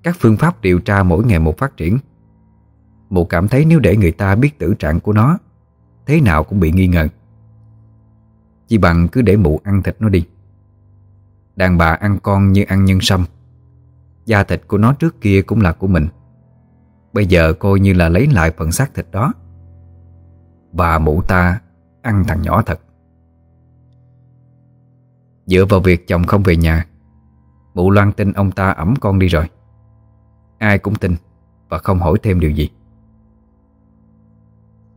Speaker 1: Các phương pháp điều tra mỗi ngày một phát triển. Mụ cảm thấy nếu để người ta biết tử trạng của nó, Thế nào cũng bị nghi ngờ. Chỉ bằng cứ để mụ ăn thịt nó đi. Đàn bà ăn con như ăn nhân sâm. Da thịt của nó trước kia cũng là của mình. Bây giờ coi như là lấy lại phần xác thịt đó. Và mụ ta ăn thằng nhỏ thật. Dựa vào việc chồng không về nhà Mụ loan tin ông ta ẩm con đi rồi. Ai cũng tin Và không hỏi thêm điều gì.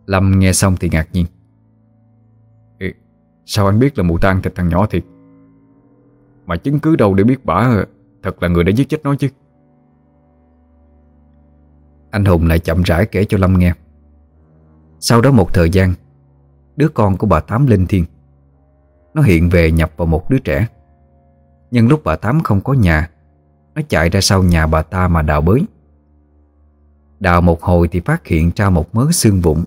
Speaker 1: Lâm nghe xong thì ngạc nhiên.
Speaker 2: Ê, Sao anh biết là mụ ta ăn thịt thằng nhỏ thiệt? Mà chứng cứ đâu để biết bả Thật là người đã giết chết nó chứ.
Speaker 1: Anh Hùng lại chậm rãi kể cho Lâm nghe. Sau đó một thời gian, Đứa con của bà Tám Linh Thiên, Nó hiện về nhập vào một đứa trẻ. Nhưng lúc bà Tám không có nhà, Nó chạy ra sau nhà bà ta mà đào bới. Đào một hồi thì phát hiện ra một mớ xương vụn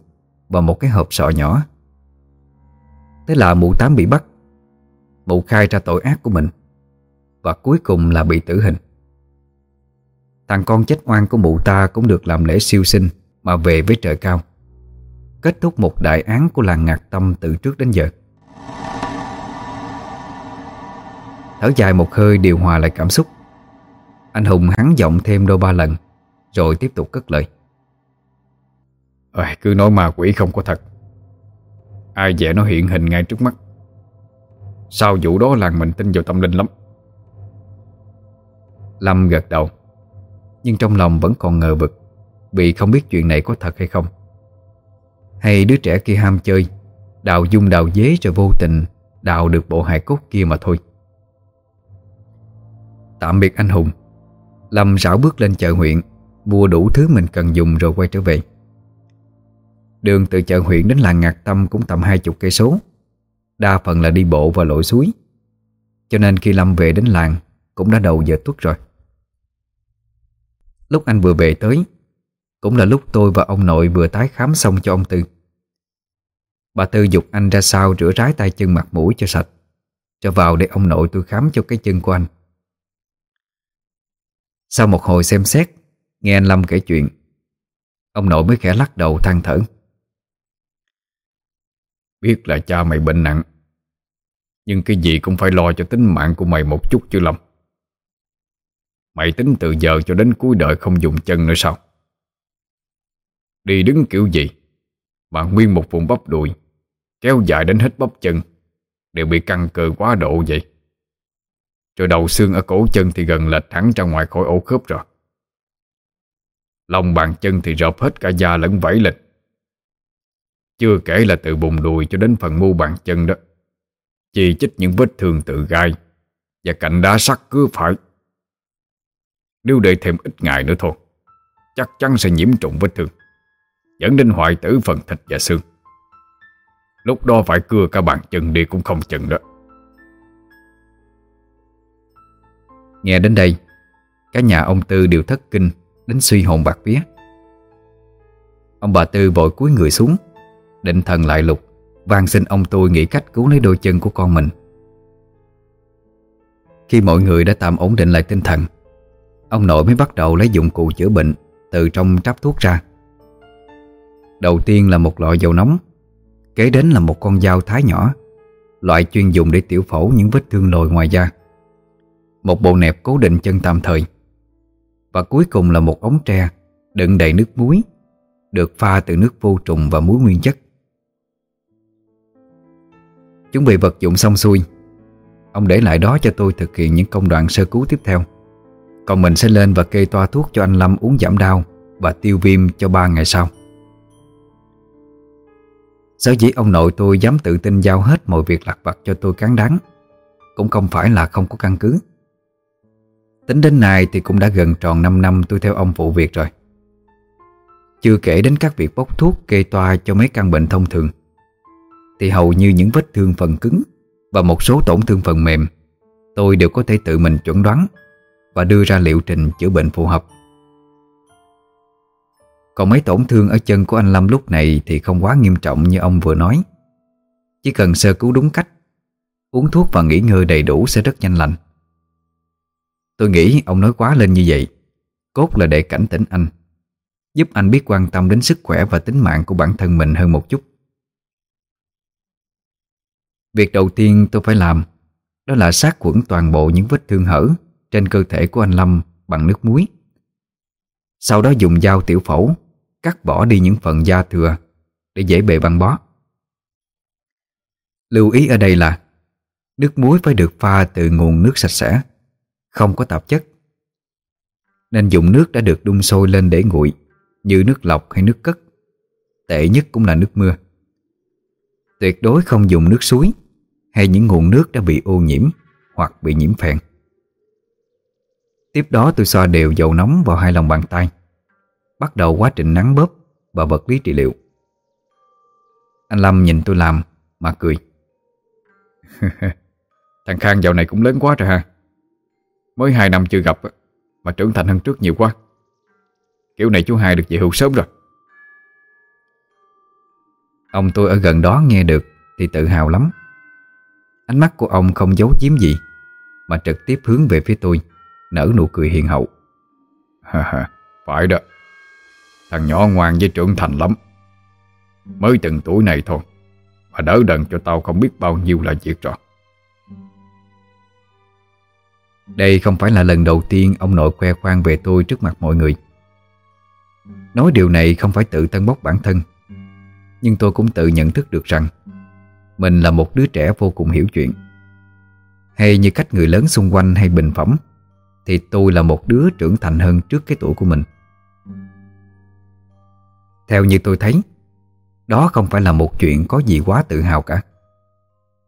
Speaker 1: Và một cái hộp sọ nhỏ. Thế là mụ Tám bị bắt. Mụ khai ra tội ác của mình. Và cuối cùng là bị tử hình. Thằng con chết oan của mụ ta cũng được làm lễ siêu sinh Mà về với trời cao. Kết thúc một đại án của làng Ngạc Tâm từ trước đến giờ. Thở dài một hơi điều hòa lại cảm xúc. Anh Hùng hắn giọng thêm đôi ba lần Rồi tiếp tục cất lời.
Speaker 2: À, Cứ nói ma quỷ không có thật. Ai dễ nó hiện hình ngay trước mắt. Sau vụ đó làng mình tin vào tâm linh lắm?
Speaker 1: Lâm gật đầu. Nhưng trong lòng vẫn còn ngờ vực, Vì không biết chuyện này có thật hay không. Hay đứa trẻ kia ham chơi, Đào dung đào dế rồi vô tình Đào được bộ hài cốt kia mà thôi. Tạm biệt anh Hùng. Lâm rảo bước lên chợ huyện, Mua đủ thứ mình cần dùng rồi quay trở về. Đường từ chợ huyện đến làng Ngạc Tâm cũng tầm hai chục cây số. Đa phần là đi bộ và lội suối. Cho nên khi Lâm về đến làng, Cũng đã đầu giờ tuất rồi. Lúc anh vừa về tới, Cũng là lúc tôi và ông nội vừa tái khám xong cho ông Tư. Bà Tư dục anh ra sau rửa rái tay chân mặt mũi cho sạch, Cho vào để ông nội tôi khám cho cái chân của anh. Sau một hồi xem xét, Nghe anh Lâm kể chuyện, Ông nội mới khẽ lắc đầu than thở.
Speaker 2: Biết là cha mày bệnh nặng, Nhưng cái gì cũng phải lo cho tính mạng của mày một chút chứ Lâm. Mày tính từ giờ cho đến cuối đời không dùng chân nữa sao? Đi đứng kiểu gì? Mà nguyên một vùng bắp đùi, Kéo dài đến hết bắp chân, Đều bị căng cơ quá độ vậy. Rồi đầu xương ở cổ chân Thì gần lệch thẳng ra ngoài khỏi ổ khớp rồi. Lòng bàn chân thì rộp hết cả da lẫn vảy lịch Chưa kể là từ bùng đùi cho đến phần mu bàn chân đó. Chỉ chích những vết thương tự gai Và cạnh đá sắt cứ phải. Nếu để thêm ít ngày nữa thôi, Chắc chắn sẽ nhiễm trùng vết thương, Dẫn đến hoại tử phần thịt và xương. Lúc đó phải cưa cả bàn chân đi cũng không chừng đó.
Speaker 1: Nghe đến đây Cả nhà ông Tư đều thất kinh Đến suy hồn bạc vía. Ông bà Tư vội cúi người xuống, Định thần lại lục, van xin ông tôi nghĩ cách cứu lấy đôi chân của con mình. Khi mọi người đã tạm ổn định lại tinh thần Ông nội mới bắt đầu lấy dụng cụ chữa bệnh Từ trong tráp thuốc ra. Đầu tiên là một lọ dầu nóng, Kế đến là một con dao thái nhỏ, Loại chuyên dùng để tiểu phẫu những vết thương lồi ngoài da. Một bộ nẹp cố định chân tạm thời. Và cuối cùng là một ống tre Đựng đầy nước muối, Được pha từ nước vô trùng và muối nguyên chất. Chuẩn bị vật dụng xong xuôi, Ông để lại đó cho tôi thực hiện những công đoạn sơ cứu tiếp theo. Còn mình sẽ lên và kê toa thuốc cho anh Lâm uống giảm đau Và tiêu viêm cho ba ngày sau. Sở dĩ ông nội tôi dám tự tin giao hết mọi việc lặt vặt cho tôi cán đáng, Cũng không phải là không có căn cứ. Tính đến nay thì cũng đã gần tròn 5 năm tôi theo ông phụ việc rồi. Chưa kể đến các việc bốc thuốc kê toa cho mấy căn bệnh thông thường, Thì hầu như những vết thương phần cứng Và một số tổn thương phần mềm, Tôi đều có thể tự mình chuẩn đoán và đưa ra liệu trình chữa bệnh phù hợp. Còn mấy tổn thương ở chân của anh Lâm lúc này Thì không quá nghiêm trọng như ông vừa nói. Chỉ cần sơ cứu đúng cách, Uống thuốc và nghỉ ngơi đầy đủ sẽ rất nhanh lành. Tôi nghĩ ông nói quá lên như vậy, Cốt là để cảnh tỉnh anh, Giúp anh biết quan tâm đến sức khỏe và tính mạng của bản thân mình hơn một chút. Việc đầu tiên tôi phải làm Đó là sát khuẩn toàn bộ những vết thương hở. Trên cơ thể của anh Lâm bằng nước muối. Sau đó dùng dao tiểu phẫu, Cắt bỏ đi những phần da thừa Để dễ bề băng bó. Lưu ý ở đây là, Nước muối phải được pha từ nguồn nước sạch sẽ, Không có tạp chất. Nên dùng nước đã được đun sôi lên để nguội, Như nước lọc hay nước cất. Tệ nhất cũng là nước mưa. Tuyệt đối không dùng nước suối Hay những nguồn nước đã bị ô nhiễm Hoặc bị nhiễm phèn. Tiếp đó tôi xoa đều dầu nóng vào hai lòng bàn tay. Bắt đầu quá trình nắng bóp Và vật lý trị liệu. Anh Lâm nhìn tôi làm, Mà cười.
Speaker 2: Thằng Khang dạo này cũng lớn quá rồi ha. Mới hai năm chưa gặp Mà trưởng thành hơn trước nhiều quá. Kiểu này chú hai được về hưu sớm rồi.
Speaker 1: Ông tôi ở gần đó nghe được Thì tự hào lắm. Ánh mắt của ông không giấu giếm gì, Mà trực tiếp hướng về phía tôi. Nở nụ cười hiền hậu.
Speaker 2: Phải đó. Thằng nhỏ ngoan với trưởng thành lắm. Mới từng tuổi này thôi, Mà đỡ đần cho tao không biết bao nhiêu là việc rồi.
Speaker 1: Đây không phải là lần đầu tiên ông nội khoe khoang về tôi trước mặt mọi người. Nói điều này không phải tự tân bốc bản thân, Nhưng tôi cũng tự nhận thức được rằng Mình là một đứa trẻ vô cùng hiểu chuyện. Hay như cách người lớn xung quanh hay bình phẩm thì tôi là một đứa trưởng thành hơn trước cái tuổi của mình. Theo như tôi thấy, Đó không phải là một chuyện có gì quá tự hào cả.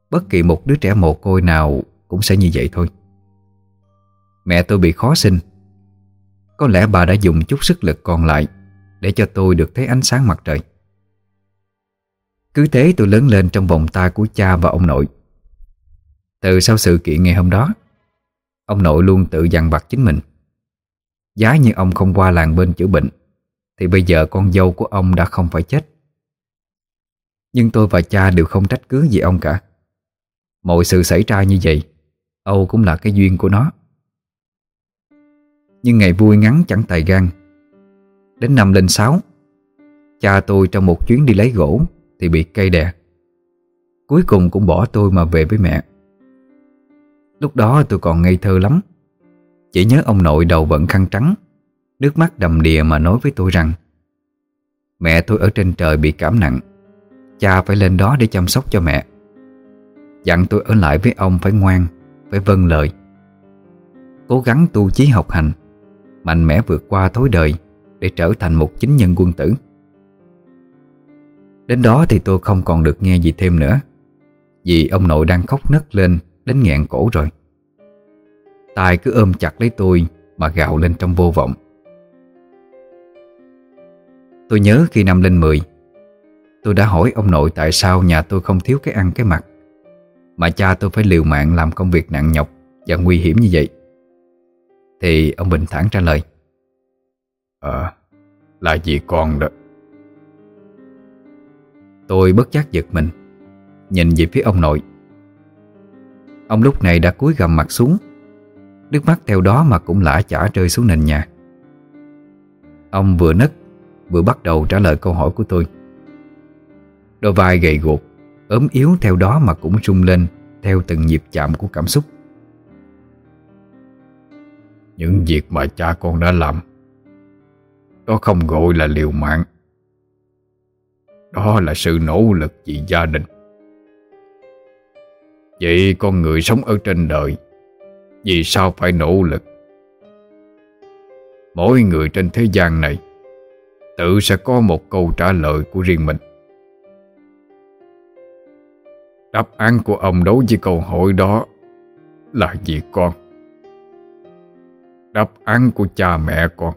Speaker 1: Bất kỳ một đứa trẻ mồ côi nào cũng sẽ như vậy thôi. Mẹ tôi bị khó sinh. Có lẽ bà đã dùng chút sức lực còn lại Để cho tôi được thấy ánh sáng mặt trời. Cứ thế tôi lớn lên trong vòng tay của cha và ông nội. Từ sau sự kiện ngày hôm đó Ông nội luôn tự dằn vặt chính mình. Giá như ông không qua làng bên chữa bệnh, Thì bây giờ con dâu của ông đã không phải chết. Nhưng tôi và cha đều không trách cứ gì ông cả. Mọi sự xảy ra như vậy, Âu cũng là cái duyên của nó. Nhưng ngày vui ngắn chẳng tài gan. Đến năm lên sáu, Cha tôi trong một chuyến đi lấy gỗ Thì bị cây đè. Cuối cùng cũng bỏ tôi mà về với mẹ. Lúc đó tôi còn ngây thơ lắm. Chỉ nhớ ông nội đầu bận khăn trắng, Nước mắt đầm đìa mà nói với tôi rằng, Mẹ tôi ở trên trời bị cảm nặng, Cha phải lên đó để chăm sóc cho mẹ. Dặn tôi ở lại với ông phải ngoan, Phải vâng lời. Cố gắng tu chí học hành, Mạnh mẽ vượt qua thối đời Để trở thành một chính nhân quân tử. Đến đó thì tôi không còn được nghe gì thêm nữa, Vì ông nội đang khóc nấc lên Đến nghẹn cổ rồi. Tài cứ ôm chặt lấy tôi Mà gào lên trong vô vọng. Tôi nhớ khi năm lên 10 Tôi đã hỏi ông nội tại sao nhà tôi không thiếu cái ăn cái mặc Mà cha tôi phải liều mạng làm công việc nặng nhọc Và nguy hiểm như vậy. Thì ông bình thản trả lời
Speaker 2: Ờ Là gì con đó.
Speaker 1: Tôi bất giác giật mình Nhìn về phía ông nội Ông lúc này đã cúi gầm mặt xuống. Nước mắt theo đó mà cũng lã chả rơi xuống nền nhà. Ông vừa nấc Vừa bắt đầu trả lời câu hỏi của tôi. Đôi vai gầy guộc, ốm yếu theo đó mà cũng rung lên Theo từng nhịp chạm của cảm xúc.
Speaker 2: Những việc mà cha con đã làm, Đó không gọi là liều mạng. Đó là sự nỗ lực vì gia đình. Vậy con người sống ở trên đời, Vì sao phải nỗ lực? Mỗi người trên thế gian này, Tự sẽ có một câu trả lời của riêng mình. Đáp án của ông đối với câu hỏi đó Là gì con? Đáp án của cha mẹ con,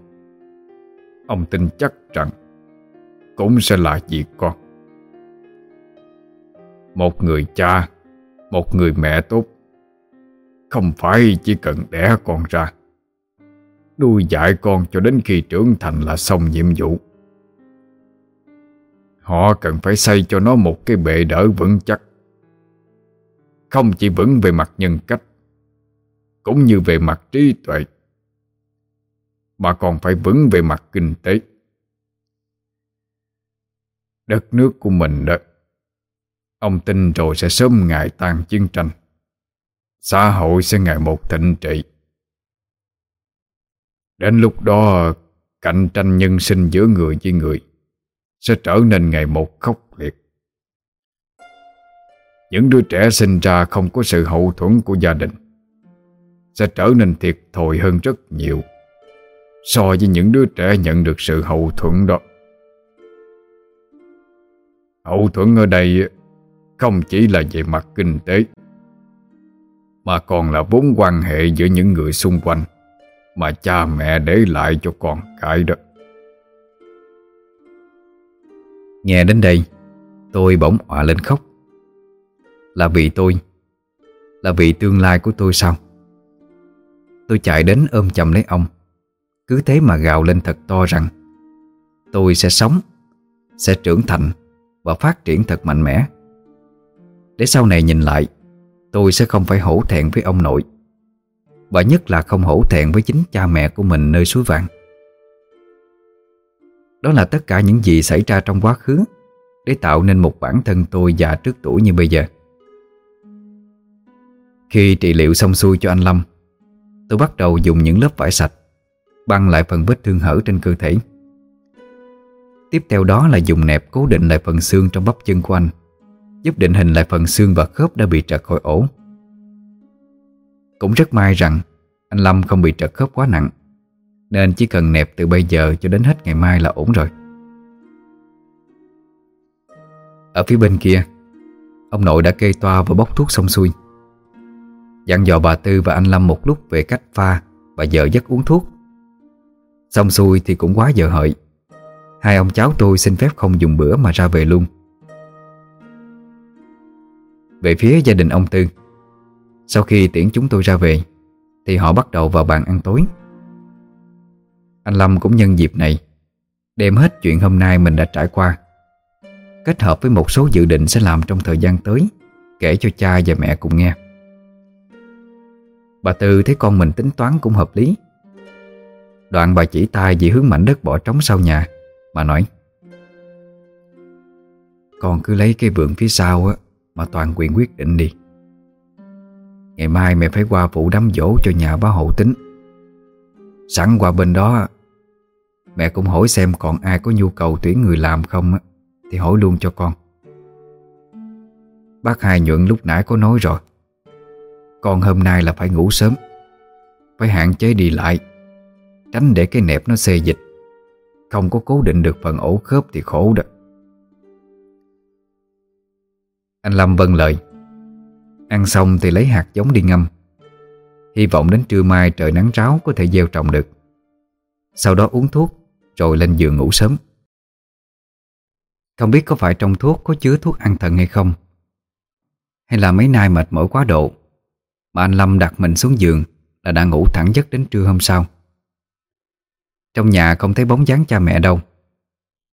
Speaker 2: Ông tin chắc rằng Cũng sẽ là gì con? Một người cha một người mẹ tốt. Không phải chỉ cần đẻ con ra. Nuôi dạy con cho đến khi trưởng thành là xong nhiệm vụ. Họ cần phải xây cho nó một cái bệ đỡ vững chắc. Không chỉ vững về mặt nhân cách, Cũng như về mặt trí tuệ. Mà còn phải vững về mặt kinh tế. Đất nước của mình đó Ông tin rồi sẽ sớm ngày tan chiến tranh. Xã hội sẽ ngày một thịnh trị. Đến lúc đó, Cạnh tranh nhân sinh giữa người với người Sẽ trở nên ngày một khốc liệt. Những đứa trẻ sinh ra không có sự hậu thuẫn của gia đình Sẽ trở nên thiệt thòi hơn rất nhiều So với những đứa trẻ nhận được sự hậu thuẫn đó. Hậu thuẫn ở đây không chỉ là về mặt kinh tế mà còn là vốn quan hệ giữa những người xung quanh mà cha mẹ để lại cho con cái đó.
Speaker 1: Nghe đến đây, tôi bỗng òa lên khóc. Là vì tôi, là vì tương lai của tôi sao? Tôi chạy đến ôm chầm lấy ông, cứ thế mà gào lên thật to rằng tôi sẽ sống, sẽ trưởng thành và phát triển thật mạnh mẽ. Để sau này nhìn lại, Tôi sẽ không phải hổ thẹn với ông nội, Và nhất là không hổ thẹn với chính cha mẹ của mình nơi suối vàng. Đó là tất cả những gì xảy ra trong quá khứ Để tạo nên một bản thân tôi già trước tuổi như bây giờ. Khi trị liệu xong xuôi cho anh Lâm, Tôi bắt đầu dùng những lớp vải sạch, Băng lại phần vết thương hở trên cơ thể. Tiếp theo đó là dùng nẹp cố định lại phần xương trong bắp chân của anh. Giúp định hình lại phần xương và khớp đã bị trật khỏi ổ. Cũng rất may rằng, Anh Lâm không bị trật khớp quá nặng, Nên chỉ cần nẹp từ bây giờ cho đến hết ngày mai là ổn rồi. Ở phía bên kia, Ông nội đã kê toa và bốc thuốc xong xuôi. Dặn dò bà Tư và anh Lâm một lúc về cách pha Và giờ giấc uống thuốc. Xong xuôi thì cũng quá giờ hợi. Hai ông cháu tôi xin phép không dùng bữa mà ra về luôn về phía gia đình ông Tư. Sau khi tiễn chúng tôi ra về, Thì họ bắt đầu vào bàn ăn tối. Anh Lâm cũng nhân dịp này, Đem hết chuyện hôm nay mình đã trải qua, Kết hợp với một số dự định sẽ làm trong thời gian tới, Kể cho cha và mẹ cùng nghe. Bà Tư thấy con mình tính toán cũng hợp lý. Đoạn bà chỉ tay về hướng mảnh đất bỏ trống sau nhà, Mà nói, Con cứ lấy cái vườn phía sau á mà toàn quyền quyết định đi. Ngày mai mẹ phải qua phụ đám dỗ cho nhà bá hậu tính. Sẵn qua bên đó, Mẹ cũng hỏi xem còn ai có nhu cầu tuyển người làm không Thì hỏi luôn cho con. Bác hai nhuận lúc nãy có nói rồi, Con hôm nay là phải ngủ sớm, Phải hạn chế đi lại, Tránh để cái nẹp nó xê dịch. Không có cố định được phần ổ khớp thì khổ đó. Anh Lâm vâng lời. Ăn xong thì lấy hạt giống đi ngâm. Hy vọng đến trưa mai trời nắng ráo có thể gieo trồng được. Sau đó uống thuốc, Rồi lên giường ngủ sớm. Không biết có phải trong thuốc có chứa thuốc an thần hay không, Hay là mấy nay mệt mỏi quá độ, Mà anh Lâm đặt mình xuống giường Là đã ngủ thẳng giấc đến trưa hôm sau. Trong nhà không thấy bóng dáng cha mẹ đâu.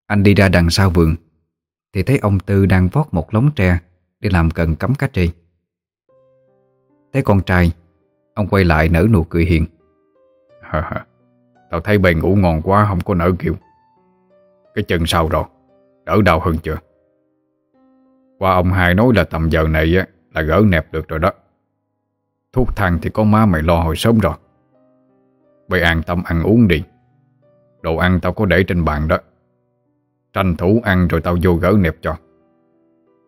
Speaker 1: Anh đi ra đằng sau vườn, Thì thấy ông Tư đang vót một lóng tre để làm cần cắm cá trê Thấy con trai, Ông quay lại nở nụ cười hiền.
Speaker 2: Tao thấy bầy ngủ ngon quá, không có nở kiểu Cái chân sau rồi? Đỡ đau hơn chưa? Qua ông hai nói là tầm giờ này á, Là gỡ nẹp được rồi đó. Thuốc thang thì con má mày lo hồi sớm rồi. Bây an tâm ăn uống đi. Đồ ăn tao có để trên bàn đó. Tranh thủ ăn rồi tao vô gỡ nẹp cho.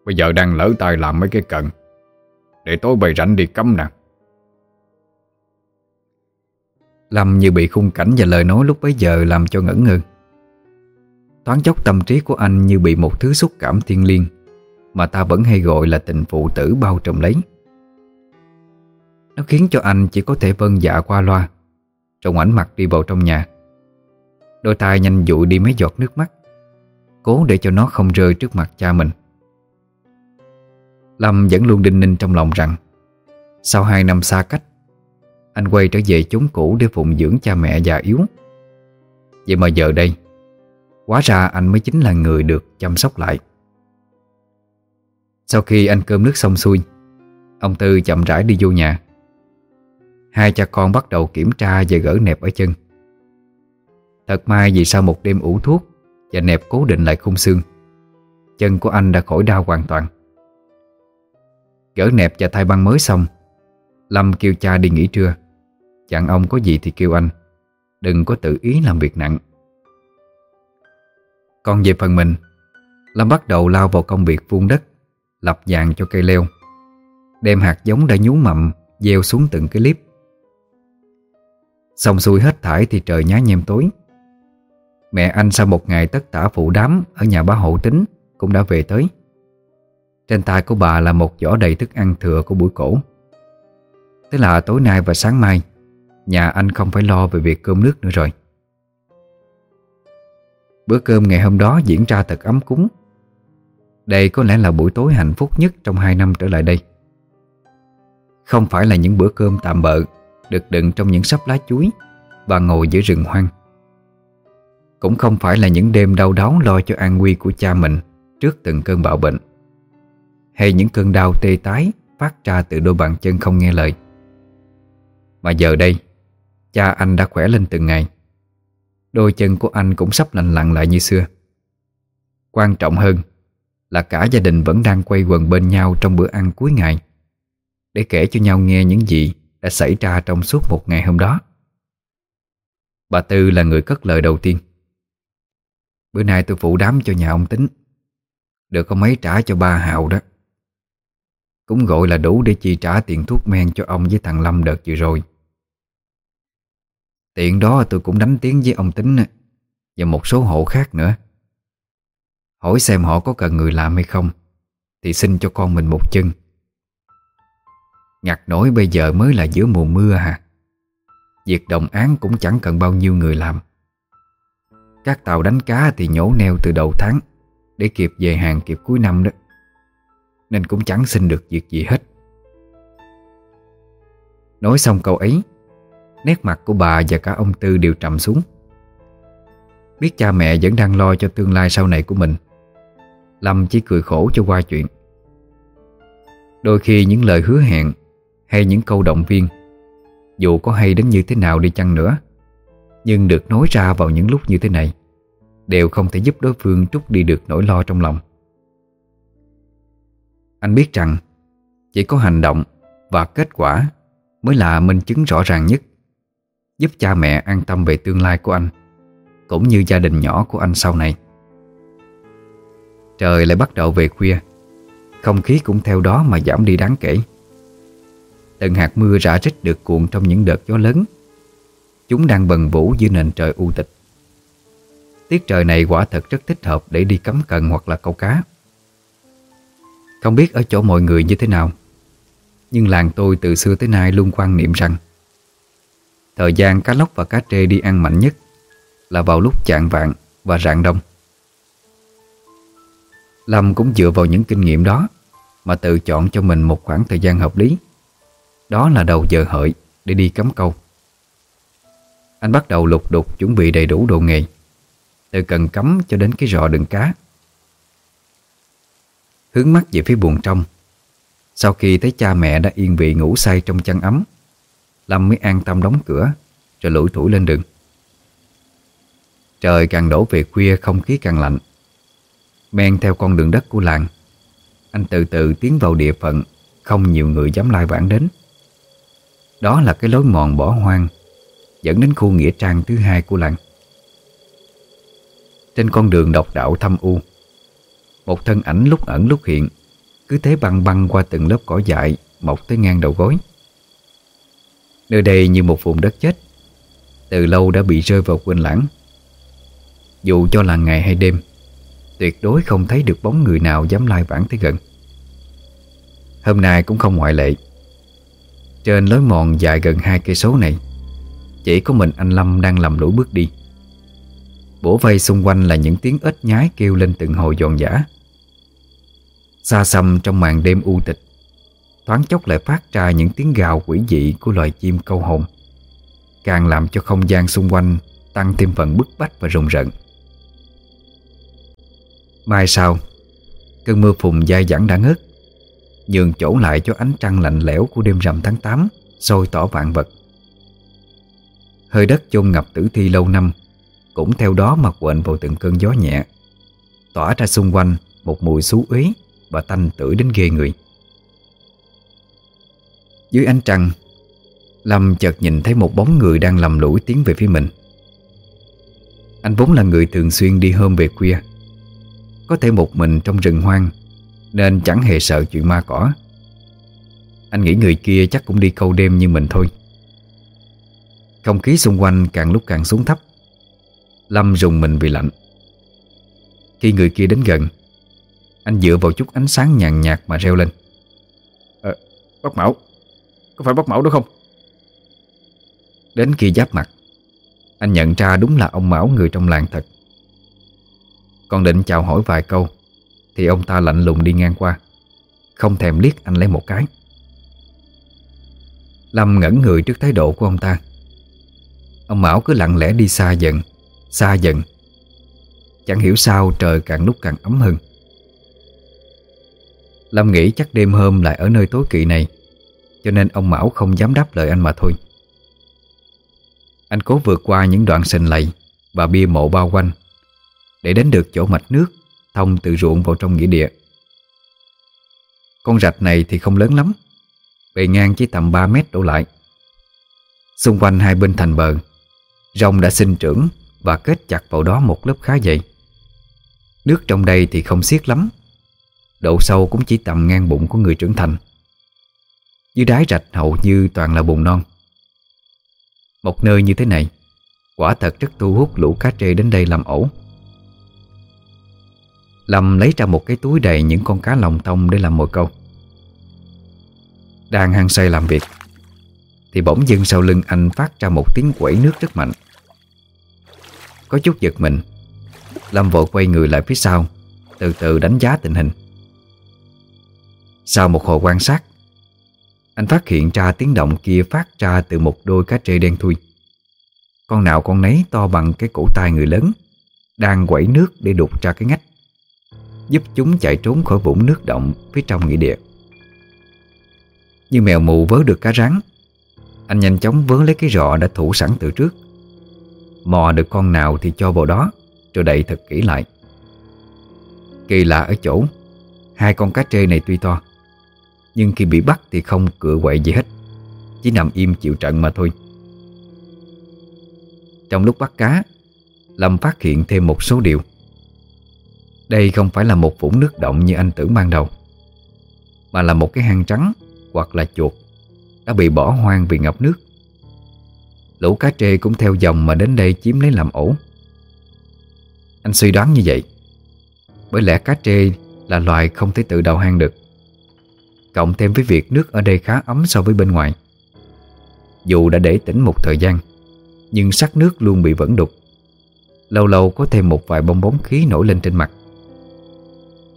Speaker 2: Bây giờ đang lỡ tay làm mấy cái cận Để tối bày rảnh đi cấm nè.
Speaker 1: Lâm như bị khung cảnh và lời nói lúc bấy giờ làm cho ngẩn ngơ. Thoáng chốc tâm trí của anh như bị một thứ xúc cảm thiên liêng Mà ta vẫn hay gọi là tình phụ tử bao trùm lấy. Nó khiến cho anh chỉ có thể vân dạ qua loa Trong ảnh mặt đi vào trong nhà. Đôi tay nhanh dụi đi mấy giọt nước mắt, Cố để cho nó không rơi trước mặt cha mình. Lâm vẫn luôn đinh ninh trong lòng rằng, Sau hai năm xa cách, Anh quay trở về chốn cũ để phụng dưỡng cha mẹ già yếu. Vậy mà giờ đây, Hóa ra anh mới chính là người được chăm sóc lại. Sau khi anh cơm nước xong xuôi, Ông Tư chậm rãi đi vô nhà. Hai cha con bắt đầu kiểm tra và gỡ nẹp ở chân. Thật may vì sau một đêm ủ thuốc Và nẹp cố định lại khung xương, Chân của anh đã khỏi đau hoàn toàn. Gỡ nẹp và thay băng mới xong. Lâm kêu cha đi nghỉ trưa. Chặn ông có gì thì kêu anh. Đừng có tự ý làm việc nặng. Còn về phần mình, Lâm bắt đầu lao vào công việc vuông đất, Lập dạng cho cây leo, Đem hạt giống đã nhú mầm, Gieo xuống từng cái liếp. Xong xuôi hết thải thì trời nhá nhem tối. Mẹ anh sau một ngày tất tả phụ đám Ở nhà bá hộ tính Cũng đã về tới. Trên tay của bà là một giỏ đầy thức ăn thừa của buổi cổ. Thế là tối nay và sáng mai, Nhà anh không phải lo về việc cơm nước nữa rồi. Bữa cơm ngày hôm đó diễn ra thật ấm cúng. Đây có lẽ là buổi tối hạnh phúc nhất trong hai năm trở lại đây. Không phải là những bữa cơm tạm bợ Được đựng trong những sắp lá chuối Và ngồi giữa rừng hoang. Cũng không phải là những đêm đau đớn lo cho an nguy của cha mình Trước từng cơn bạo bệnh. Hay những cơn đau tê tái Phát ra từ đôi bàn chân không nghe lời. Mà giờ đây, Cha anh đã khỏe lên từng ngày. Đôi chân của anh cũng sắp lành lặn lại như xưa. Quan trọng hơn là cả gia đình vẫn đang quay quần bên nhau trong bữa ăn cuối ngày, Để kể cho nhau nghe những gì đã xảy ra trong suốt một ngày hôm đó. Bà Tư là người cất lời đầu tiên. Bữa nay tôi phụ đám cho nhà ông tính. Được có mấy trả cho ba hào đó. Cũng gọi là đủ để chi trả tiền thuốc men cho ông với thằng Lâm đợt vừa rồi. Tiện đó tôi cũng đánh tiếng với ông Tính Và một số hộ khác nữa. Hỏi xem họ có cần người làm hay không, Thì xin cho con mình một chân. Ngặt nổi bây giờ mới là giữa mùa mưa hả Việc đồng án cũng chẳng cần bao nhiêu người làm. Các tàu đánh cá thì nhổ neo từ đầu tháng Để kịp về hàng kịp cuối năm đó. Nên cũng chẳng xin được việc gì hết. Nói xong câu ấy, Nét mặt của bà và cả ông Tư đều trầm xuống. Biết cha mẹ vẫn đang lo cho tương lai sau này của mình, Lâm chỉ cười khổ cho qua chuyện. Đôi khi những lời hứa hẹn Hay những câu động viên, Dù có hay đến như thế nào đi chăng nữa, Nhưng được nói ra vào những lúc như thế này, Đều không thể giúp đối phương trút đi được nỗi lo trong lòng. Anh biết rằng Chỉ có hành động và kết quả Mới là minh chứng rõ ràng nhất, Giúp cha mẹ an tâm về tương lai của anh, Cũng như gia đình nhỏ của anh sau này. Trời lại bắt đầu về khuya, Không khí cũng theo đó mà giảm đi đáng kể. Từng hạt mưa rã rít được cuộn trong những đợt gió lớn. Chúng đang bần vũ dưới nền trời u tịch. Tiết trời này quả thật rất thích hợp để đi cắm cần hoặc là câu cá. Không biết ở chỗ mọi người như thế nào. Nhưng làng tôi từ xưa tới nay luôn quan niệm rằng, Thời gian cá lóc và cá trê đi ăn mạnh nhất Là vào lúc chạng vạn và rạng đông. Lâm cũng dựa vào những kinh nghiệm đó Mà tự chọn cho mình một khoảng thời gian hợp lý. Đó là đầu giờ hợi để đi cắm câu. Anh bắt đầu lục đục chuẩn bị đầy đủ đồ nghề, Từ cần cắm cho đến cái rọ đựng cá. Hướng mắt về phía buồng trong. Sau khi thấy cha mẹ đã yên vị ngủ say trong chăn ấm, Lâm mới an tâm đóng cửa Rồi lủi thủi lên đường. Trời càng đổ về khuya, không khí càng lạnh. Men theo con đường đất của làng, Anh từ từ tiến vào địa phận, Không nhiều người dám lai vãng đến. Đó là cái lối mòn bỏ hoang, Dẫn đến khu nghĩa trang thứ hai của làng. Trên con đường độc đạo thâm u một thân ảnh lúc ẩn lúc hiện, Cứ thế băng băng qua từng lớp cỏ dại, Mọc tới ngang đầu gối. Nơi đây như một vùng đất chết, Từ lâu đã bị rơi vào quên lãng. Dù cho là ngày hay đêm, Tuyệt đối không thấy được bóng người nào dám lai vãng tới gần. Hôm nay cũng không ngoại lệ. Trên lối mòn dài gần hai cây số này, Chỉ có mình anh Lâm đang lầm lũi bước đi. Bổ vây xung quanh là những tiếng ếch nhái kêu lên từng hồi giòn giả Xa xăm trong màn đêm u tịch, Thoáng chốc lại phát ra những tiếng gào quỷ dị của loài chim câu hồn, Càng làm cho không gian xung quanh tăng thêm phần bức bách và rùng rợn. Mai sau, Cơn mưa phùn dai dẳng đã ngớt, Nhường chỗ lại cho ánh trăng lạnh lẽo của đêm rằm tháng 8 sôi tỏ vạn vật. Hơi đất chôn ngập tử thi lâu năm Cũng theo đó mà quện vào từng cơn gió nhẹ, Tỏa ra xung quanh một mùi xú uế và tanh tưởi đến ghê người. Dưới ánh trăng, Lâm chợt nhìn thấy một bóng người đang lầm lũi tiến về phía mình. Anh vốn là người thường xuyên đi hôm về khuya. Có thể một mình trong rừng hoang, Nên chẳng hề sợ chuyện ma cỏ. Anh nghĩ người kia chắc cũng đi câu đêm như mình thôi. Không khí xung quanh càng lúc càng xuống thấp. Lâm rùng mình vì lạnh. Khi người kia đến gần anh dựa vào chút ánh sáng nhàn nhạt mà reo lên.
Speaker 2: À, Bác Mão Có phải bác Mão đó không?
Speaker 1: Đến khi giáp mặt Anh nhận ra đúng là ông Mão người trong làng thật. Còn định chào hỏi vài câu Thì ông ta lạnh lùng đi ngang qua Không thèm liếc anh lấy một cái. Lâm ngẩn người trước thái độ của ông ta. Ông Mão cứ lặng lẽ đi xa dần Xa dần. Chẳng hiểu sao trời càng lúc càng ấm hơn. Lâm nghĩ chắc đêm hôm lại ở nơi tối kỵ này, Cho nên ông Mão không dám đáp lời anh mà thôi. Anh cố vượt qua những đoạn sình lầy Và bia mộ bao quanh, Để đến được chỗ mạch nước, Thông từ ruộng vào trong nghĩa địa. Con rạch này thì không lớn lắm, Bề ngang chỉ tầm 3 mét đổ lại. Xung quanh hai bên thành bờ, Rồng đã sinh trưởng Và kết chặt vào đó một lớp khá dày. Nước trong đây thì không xiết lắm Độ sâu cũng chỉ tầm ngang bụng của người trưởng thành. Dưới đáy rạch hầu như toàn là bùn non. Một nơi như thế này, Quả thật rất thu hút lũ cá trê đến đây làm ổ Lâm lấy ra một cái túi đầy những con cá lòng tông để làm mồi câu. Đang hăng say làm việc, Thì bỗng dưng sau lưng anh phát ra một tiếng quẩy nước rất mạnh. Có chút giật mình, Lâm vội quay người lại phía sau, Từ từ đánh giá tình hình. Sau một hồi quan sát, anh phát hiện ra tiếng động kia phát ra từ một đôi cá trê đen thui. Con nào con nấy to bằng cái cổ tay người lớn, Đang quẩy nước để đục ra cái ngách, Giúp chúng chạy trốn khỏi vũng nước động phía trong nghĩa địa. Như mèo mù vớ được cá rắn Anh nhanh chóng vớ lấy cái rọ đã thủ sẵn từ trước. Mò được con nào thì cho vào đó, Rồi đậy thật kỹ lại. Kỳ lạ ở chỗ, Hai con cá trê này tuy to nhưng khi bị bắt thì không cựa quậy gì hết. Chỉ nằm im chịu trận mà thôi. Trong lúc bắt cá, Lâm phát hiện thêm một số điều. Đây không phải là một vũng nước động như anh tưởng ban đầu, Mà là một cái hang trắng Hoặc là chuột Đã bị bỏ hoang vì ngập nước. Lũ cá trê cũng theo dòng mà đến đây chiếm lấy làm ổ. Anh suy đoán như vậy, Bởi lẽ cá trê là loài không thể tự đào hang được. Cộng thêm với việc nước ở đây khá ấm so với bên ngoài. Dù đã để tĩnh một thời gian, Nhưng sắc nước luôn bị vẫn đục. Lâu lâu có thêm một vài bong bóng khí nổi lên trên mặt.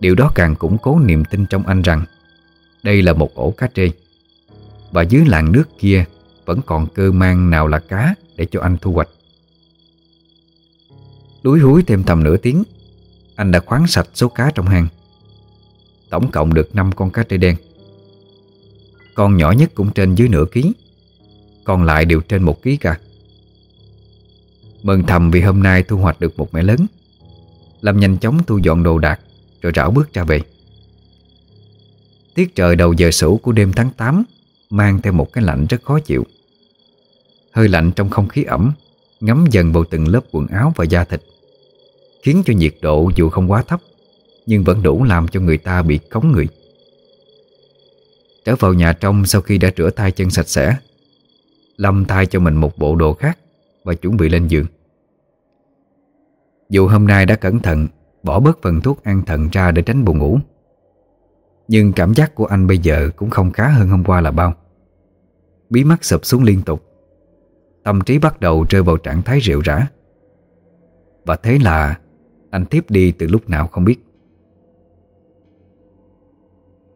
Speaker 1: Điều đó càng củng cố niềm tin trong anh rằng Đây là một ổ cá trê, Và dưới làng nước kia Vẫn còn cơ mang nào là cá Để cho anh thu hoạch. Đuối húi thêm tầm nửa tiếng, Anh đã khoáng sạch số cá trong hang. Tổng cộng được 5 con cá trê đen con nhỏ nhất cũng trên dưới nửa ký, Còn lại đều trên một ký cả. Mừng thầm vì hôm nay thu hoạch được một mẻ lớn, Lâm nhanh chóng thu dọn đồ đạc Rồi rảo bước ra về. Tiết trời đầu giờ sủ của đêm tháng 8 Mang theo một cái lạnh rất khó chịu. Hơi lạnh trong không khí ẩm, Ngấm dần vào từng lớp quần áo và da thịt, Khiến cho nhiệt độ dù không quá thấp, Nhưng vẫn đủ làm cho người ta bị cống người. Trở vào nhà trong sau khi đã rửa tay chân sạch sẽ. Lâm thay cho mình một bộ đồ khác Và chuẩn bị lên giường. Dù hôm nay đã cẩn thận, Bỏ bớt phần thuốc an thần ra để tránh buồn ngủ. Nhưng cảm giác của anh bây giờ Cũng không khá hơn hôm qua là bao. Bí mắt sụp xuống liên tục. Tâm trí bắt đầu rơi vào trạng thái rượu rã. Và thế là Anh tiếp đi từ lúc nào không biết.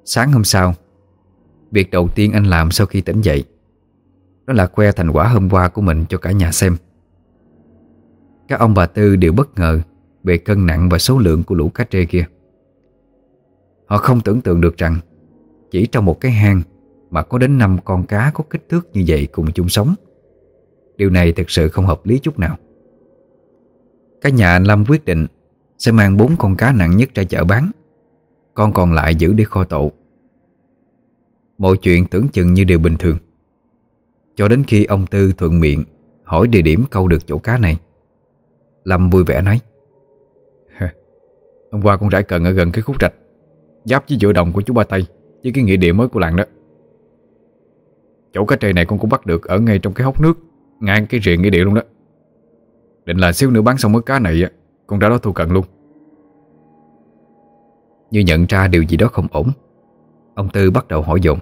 Speaker 1: Sáng hôm sau Việc đầu tiên anh làm sau khi tỉnh dậy, Đó là khoe thành quả hôm qua của mình cho cả nhà xem. Các ông bà Tư đều bất ngờ Về cân nặng và số lượng của lũ cá trê kia. Họ không tưởng tượng được rằng Chỉ trong một cái hang Mà có đến 5 con cá có kích thước như vậy cùng chung sống, Điều này thực sự không hợp lý chút nào. Cả nhà anh Lâm quyết định Sẽ mang bốn con cá nặng nhất ra chợ bán, Con còn lại giữ để kho tộ Mọi chuyện tưởng chừng như điều bình thường. Cho đến khi ông Tư thuận miệng Hỏi địa điểm câu được chỗ cá này, Lâm vui vẻ nói
Speaker 2: Hôm qua con rải cần ở gần cái khúc rạch, Giáp với giữa đồng của chú Ba Tây Với cái nghĩa địa mới của làng đó. Chỗ cá trề này con cũng bắt được Ở ngay trong cái hốc nước, Ngang cái rìa nghĩa địa luôn đó. Định là xíu nữa bán xong mớ cá này Con ra đó thu cận luôn.
Speaker 1: Như nhận ra điều gì đó không ổn Ông Tư bắt đầu hỏi dồn.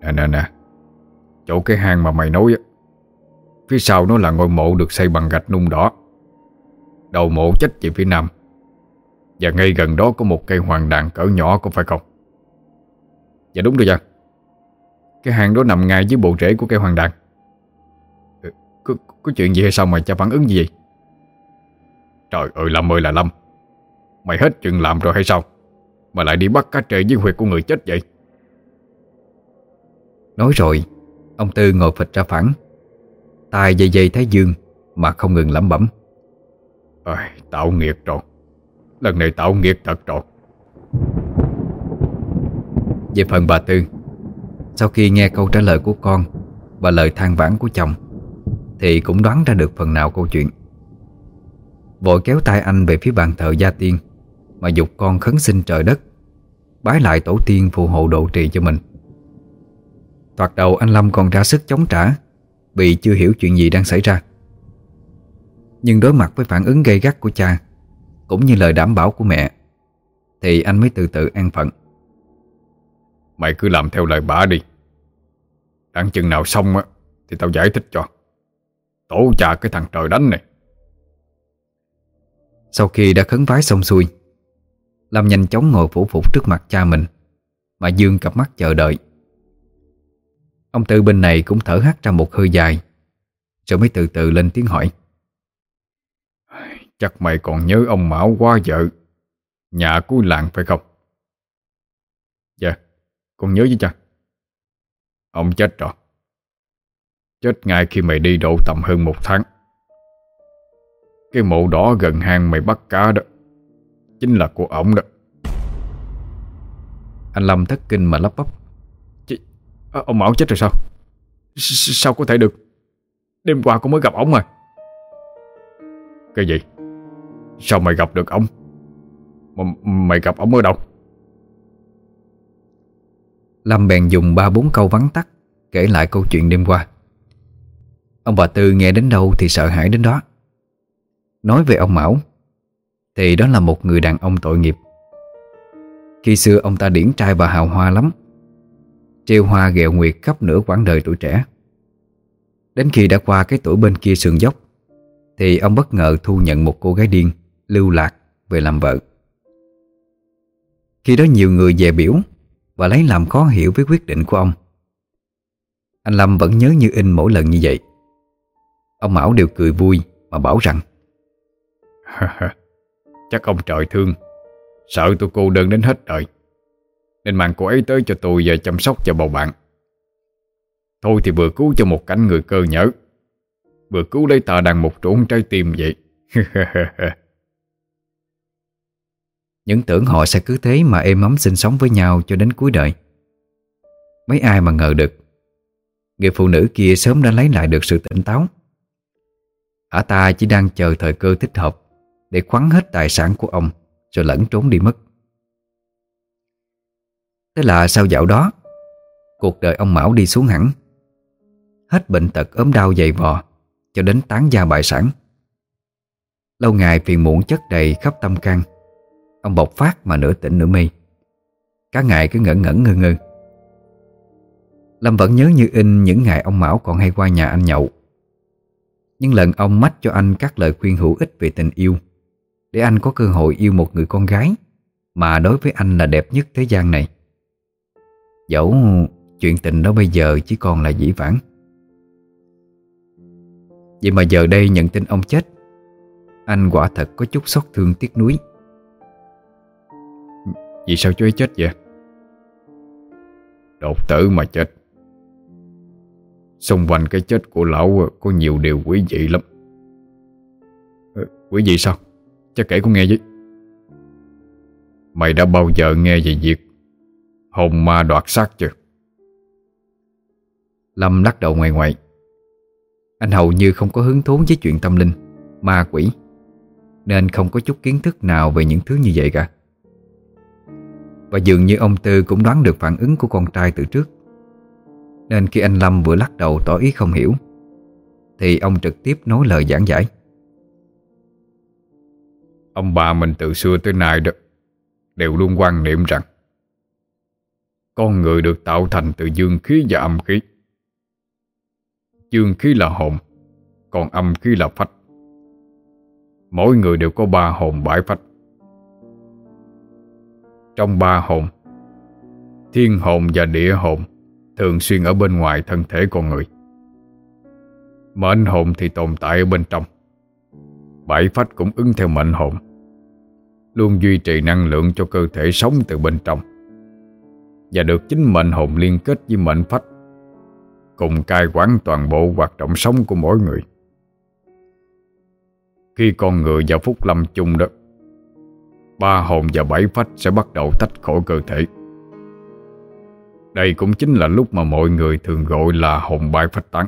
Speaker 2: Nè nè nè. Chỗ cái hang mà mày nói Phía sau nó là ngôi mộ được xây bằng gạch nung đỏ. Đầu mộ chết về phía nam. Và ngay gần đó có một cây hoàng đàn cỡ nhỏ có phải không? Dạ đúng rồi dạ Cái hang đó nằm ngay dưới bộ rễ của cây hoàng đàn. Ờ, có, có chuyện gì hay sao mà cha phản ứng gì vậy? Trời ơi Lâm ơi là Lâm. Mày hết chuyện làm rồi hay sao? Mà lại đi bắt cá trệ với huyệt của người chết vậy?
Speaker 1: Nói rồi Ông Tư ngồi phịch ra phẳng. Tay dây dây thái dương Mà không ngừng lẩm bẩm.
Speaker 2: Ôi, tạo nghiệt rồi. Lần này tạo nghiệt thật rồi.
Speaker 1: Về phần bà Tư Sau khi nghe câu trả lời của con Và lời than vãn của chồng Thì cũng đoán ra được phần nào câu chuyện. Vội kéo tay anh về phía bàn thờ gia tiên Mà dục con khấn xin trời đất Bái lại tổ tiên phù hộ độ trì cho mình. Thoạt đầu anh Lâm còn ra sức chống trả Vì chưa hiểu chuyện gì đang xảy ra. Nhưng đối mặt với phản ứng gây gắt của cha Cũng như lời đảm bảo của mẹ Thì anh mới từ từ an phận.
Speaker 2: Mày cứ làm theo lời bà đi. Đặng chừng nào xong á Thì tao giải thích cho. Tổ cha cái thằng trời đánh này.
Speaker 1: Sau khi đã khấn vái xong xuôi Lâm nhanh chóng ngồi phủ phục trước mặt cha mình, Mà dương cặp mắt chờ đợi. Ông Tư bên này cũng thở hắt ra một hơi dài, Rồi mới từ từ lên tiếng hỏi.
Speaker 2: Chắc mày còn nhớ ông Mão qua vợ. Nhà cuối làng phải không? Dạ Con nhớ chứ cha. Ông chết rồi. Chết ngay khi mày đi độ tầm hơn một tháng. Cái mộ đỏ gần hang mày bắt cá đó. Chính là của ổng đó.
Speaker 1: Anh Lâm thất kinh mà lắp bắp.
Speaker 2: Chị, à, Ông Mão chết rồi sao? S Sao có thể được? Đêm qua cũng mới gặp ổng mà. Cái gì? Sao mày gặp được ổng? M Mày gặp ổng ở đâu?
Speaker 1: Lâm bèn dùng ba bốn câu vắn tắt Kể lại câu chuyện đêm qua. Ông bà Tư nghe đến đâu thì sợ hãi đến đó. Nói về ông Mão thì đó là một người đàn ông tội nghiệp. Khi xưa ông ta điển trai và hào hoa lắm Trêu hoa ghẹo nguyệt khắp nửa quãng đời tuổi trẻ. Đến khi đã qua cái tuổi bên kia sườn dốc, Thì ông bất ngờ thu nhận một cô gái điên Lưu lạc về làm vợ. Khi đó nhiều người về biểu Và lấy làm khó hiểu với quyết định của ông. Anh Lâm vẫn nhớ như in mỗi lần như vậy. Ông Mão đều cười vui Mà bảo rằng
Speaker 2: Chắc ông trời thương. Sợ tôi cô đơn đến hết đời. Nên mang cô ấy tới cho tôi Và chăm sóc cho bầu bạn. Thôi thì vừa cứu cho một cảnh người cơ nhở. Vừa cứu lấy ta đàn một trốn trái tim vậy.
Speaker 1: Những tưởng họ sẽ cứ thế mà êm ấm sinh sống với nhau cho đến cuối đời. Mấy ai mà ngờ được, Người phụ nữ kia sớm đã lấy lại được sự tỉnh táo. Ả ta chỉ đang chờ thời cơ thích hợp. Để khoắn hết tài sản của ông, Rồi lẫn trốn đi mất. Thế là sau dạo đó, Cuộc đời ông Mão đi xuống hẳn. Hết bệnh tật ốm đau dày vò, Cho đến tán gia bại sản. Lâu ngày phiền muộn chất đầy khắp tâm can, Ông bộc phát mà nửa tỉnh nửa mê. Cả ngày cứ ngẩn ngẩn ngơ ngơ. Lâm vẫn nhớ như in những ngày ông Mão còn hay qua nhà anh nhậu. Nhưng lần ông mách cho anh các lời khuyên hữu ích về tình yêu để anh có cơ hội yêu một người con gái, Mà đối với anh là đẹp nhất thế gian này. Dẫu chuyện tình đó bây giờ chỉ còn là dĩ vãng. Vậy mà giờ đây nhận tin ông chết, Anh quả thật có chút xót thương tiếc nuối.
Speaker 2: Vì sao chú ấy chết vậy? Đột tử mà chết. Xung quanh cái chết của lão Có nhiều điều quý vị lắm. Quý vị sao? Chắc kể con nghe với. Mày đã bao giờ nghe về việc Hồn ma đoạt xác chưa?
Speaker 1: Lâm lắc đầu ngoài ngoài. Anh hầu như không có hứng thú với chuyện tâm linh, Ma quỷ, Nên không có chút kiến thức nào về những thứ như vậy cả. Và dường như ông Tư cũng đoán được phản ứng của con trai từ trước. Nên khi anh Lâm vừa lắc đầu tỏ ý không hiểu, Thì ông trực tiếp nói lời giảng giải.
Speaker 2: Ông bà mình từ xưa tới nay đó, Đều luôn quan niệm rằng, Con người được tạo thành từ dương khí và âm khí. Dương khí là hồn, Còn âm khí là phách. Mỗi người đều có ba hồn bãi phách. Trong ba hồn, Thiên hồn và địa hồn Thường xuyên ở bên ngoài thân thể con người. Mệnh hồn thì tồn tại ở bên trong. Bảy phách cũng ứng theo mệnh hồn. Luôn duy trì năng lượng cho cơ thể sống từ bên trong. Và được chính mệnh hồn liên kết với mệnh phách, Cùng cai quản toàn bộ hoạt động sống của mỗi người. Khi con người vào phút lâm chung đó Ba hồn và bảy phách sẽ bắt đầu tách khỏi cơ thể. Đây cũng chính là lúc mà mọi người thường gọi là hồn bay phách tán.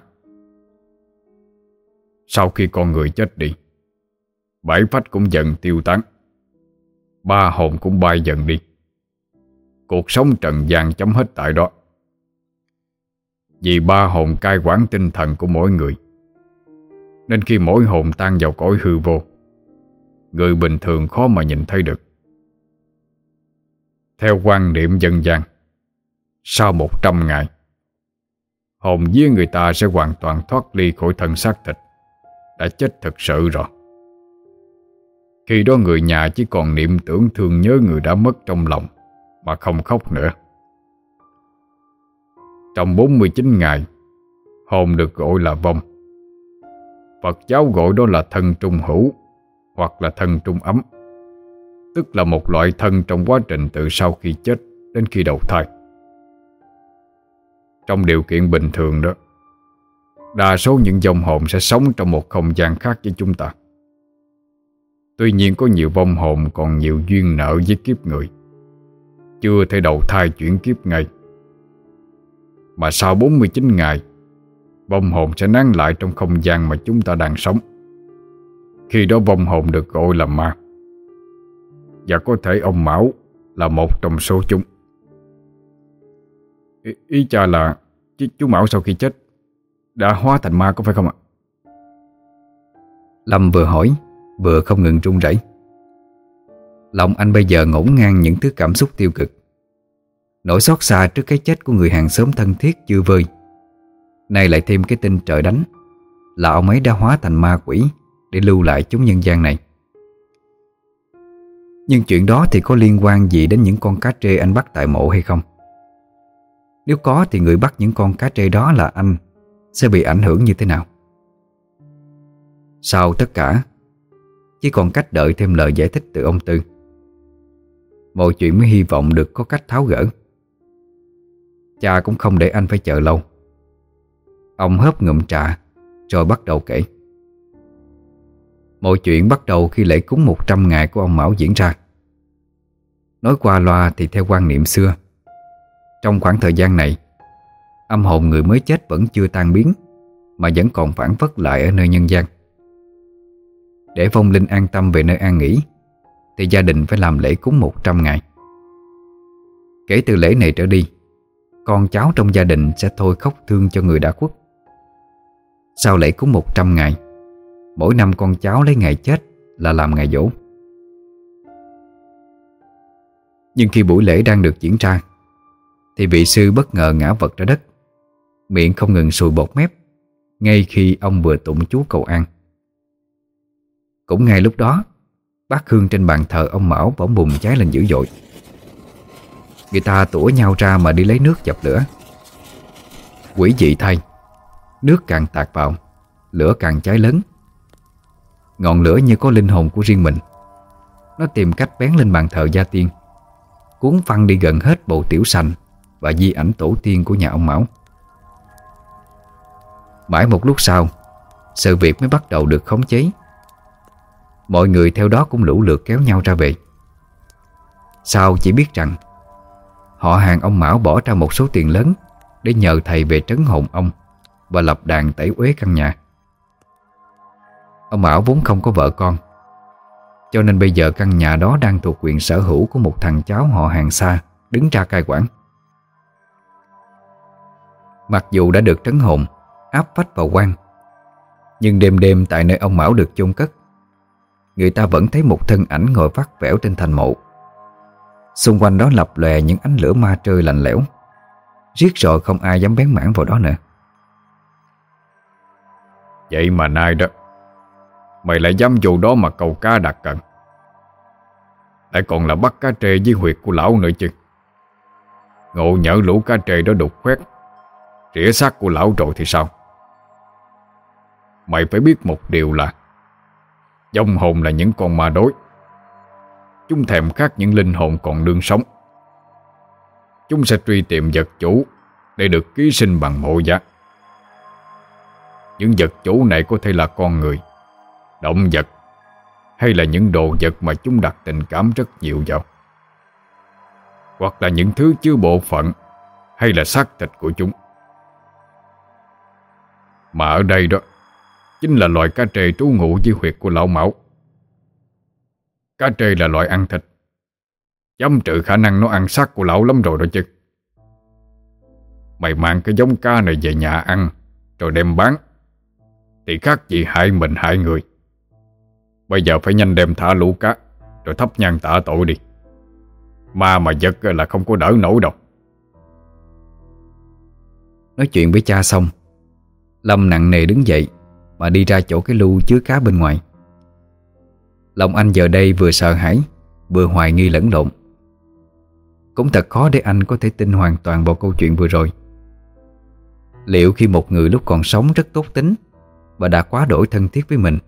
Speaker 2: Sau khi con người chết đi, Bảy phách cũng dần tiêu tán. Ba hồn cũng bay dần đi. Cuộc sống trần gian chấm hết tại đó. Vì ba hồn cai quản tinh thần của mỗi người, Nên khi mỗi hồn tan vào cõi hư vô, Người bình thường khó mà nhìn thấy được. Theo quan niệm dân gian, Sau một trăm ngày, Hồn vía người ta sẽ hoàn toàn thoát ly khỏi thân xác thịt, Đã chết thực sự rồi khi đó người nhà chỉ còn niệm tưởng thương nhớ người đã mất trong lòng, Mà không khóc nữa. Trong 49 ngày, Hồn được gọi là vong. Phật giáo gọi đó là thân trung hữu Hoặc là thân trung ấm, Tức là một loại thân trong quá trình từ sau khi chết Đến khi đầu thai. Trong điều kiện bình thường đó, Đa số những dòng hồn sẽ sống trong một không gian khác với chúng ta. Tuy nhiên có nhiều vong hồn còn nhiều duyên nợ với kiếp người. Chưa thể đầu thai chuyển kiếp ngay. Mà sau 49 ngày Vong hồn sẽ nán lại trong không gian mà chúng ta đang sống. Khi đó vong hồn được gọi là ma. Và có thể ông Mão là một trong số chúng. Ý, ý cha là chú Mão sau khi chết Đã hóa thành ma có phải không ạ?
Speaker 1: Lâm vừa hỏi Vừa không ngừng run rẩy Lòng anh bây giờ ngổn ngang những thứ cảm xúc tiêu cực Nỗi xót xa trước cái chết của người hàng xóm thân thiết chưa vơi Nay lại thêm cái tin trời đánh, Là ông ấy đã hóa thành ma quỷ Để lưu lại chúng nhân gian này Nhưng chuyện đó thì có liên quan gì đến những con cá trê anh bắt tại mộ hay không? Nếu có thì người bắt những con cá trê đó là anh, Sẽ bị ảnh hưởng như thế nào? Sau tất cả chỉ còn cách đợi thêm lời giải thích từ ông Tư. Mọi chuyện mới hy vọng được có cách tháo gỡ. Cha cũng không để anh phải chờ lâu. Ông hớp ngụm trà, Rồi bắt đầu kể. Mọi chuyện bắt đầu khi lễ cúng 100 ngày của ông Mão diễn ra. Nói qua loa thì theo quan niệm xưa, Trong khoảng thời gian này, Âm hồn người mới chết vẫn chưa tan biến, Mà vẫn còn phản phất lại ở nơi nhân gian để vong linh an tâm về nơi an nghỉ, Thì gia đình phải làm lễ cúng 100 ngày. Kể từ lễ này trở đi, Con cháu trong gia đình sẽ thôi khóc thương cho người đã khuất. Sau lễ cúng 100 ngày, Mỗi năm con cháu lấy ngày chết là làm ngày dỗ. Nhưng khi buổi lễ đang được diễn ra, Thì vị sư bất ngờ ngã vật ra đất, Miệng không ngừng sùi bột mép, Ngay khi ông vừa tụng chú cầu an cũng ngay lúc đó Bát hương trên bàn thờ ông Mão bỗng bùng cháy lên dữ dội Người ta tủa nhau ra mà đi lấy nước dập lửa Quỷ dị thay Nước càng tạt vào Lửa càng cháy lớn Ngọn lửa như có linh hồn của riêng mình Nó tìm cách bén lên bàn thờ gia tiên Cuốn phăng đi gần hết bộ tiểu sành và di ảnh tổ tiên của nhà ông Mão. Mãi một lúc sau, sự việc mới bắt đầu được khống chế. Mọi người theo đó cũng lũ lượt kéo nhau ra về. Sao chỉ biết rằng họ hàng ông Mão bỏ ra một số tiền lớn để nhờ thầy về trấn hồn ông và lập đàn tẩy uế căn nhà. Ông Mão vốn không có vợ con cho nên bây giờ căn nhà đó đang thuộc quyền sở hữu của một thằng cháu họ hàng xa đứng ra cai quản. Mặc dù đã được trấn hồn, áp phách vào quan, nhưng đêm đêm tại nơi ông Mão được chôn cất, người ta vẫn thấy một thân ảnh ngồi vắt vẻo trên thành mộ. Xung quanh đó lập lòe những ánh lửa ma trơi lạnh lẽo, riết rồi không ai dám bén mảng vào đó nữa.
Speaker 2: Vậy mà nay đó Mày lại dám vô đó mà cầu ca đặt cận Lại còn là bắt cá trê với huyệt của lão nữa chứ Ngộ nhỡ lũ cá trê đó đục khoét Rỉa xác của lão rồi thì sao Mày phải biết một điều là Dông hồn là những con ma đối Chúng thèm khát những linh hồn còn đương sống Chúng sẽ truy tìm vật chủ Để được ký sinh bằng mộ giá Những vật chủ này có thể là con người, động vật, hay là những đồ vật mà chúng đặt tình cảm rất nhiều vào. Hoặc là những thứ chứa bộ phận hay là xác thịt của chúng. Mà ở đây đó chính là loài cá trê trú ngụ dưới huyệt của lão mão. Cá trê là loại ăn thịt, chấm trừ khả năng nó ăn xác của lão lắm rồi đó chứ. Mày mang cái giống cá này về nhà ăn rồi đem bán thì khác gì hại mình hại người. Bây giờ phải nhanh đem thả lũ cá Rồi thắp nhang tạ tội đi Ma mà giật là không có đỡ nổi đâu
Speaker 1: Nói chuyện với cha xong Lâm nặng nề đứng dậy mà đi ra chỗ cái lu chứa cá bên ngoài. Lòng anh giờ đây vừa sợ hãi, Vừa hoài nghi lẫn lộn. Cũng thật khó để anh có thể tin hoàn toàn vào câu chuyện vừa rồi. Liệu khi một người lúc còn sống rất tốt tính Và đã quá đổi thân thiết với mình,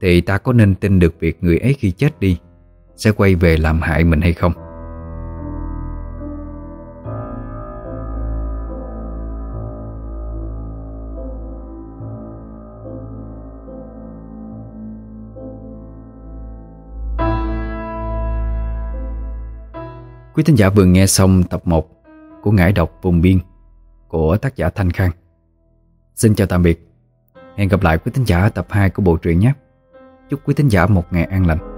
Speaker 1: thì ta có nên tin được việc người ấy khi chết đi Sẽ quay về làm hại mình hay không? Quý thính giả vừa nghe xong tập 1 của Ngải đọc vùng biên của tác giả Thanh Khang. Xin chào tạm biệt. Hẹn gặp lại quý thính giả ở tập 2 của bộ truyện nhé. Chúc quý thính giả một ngày an lành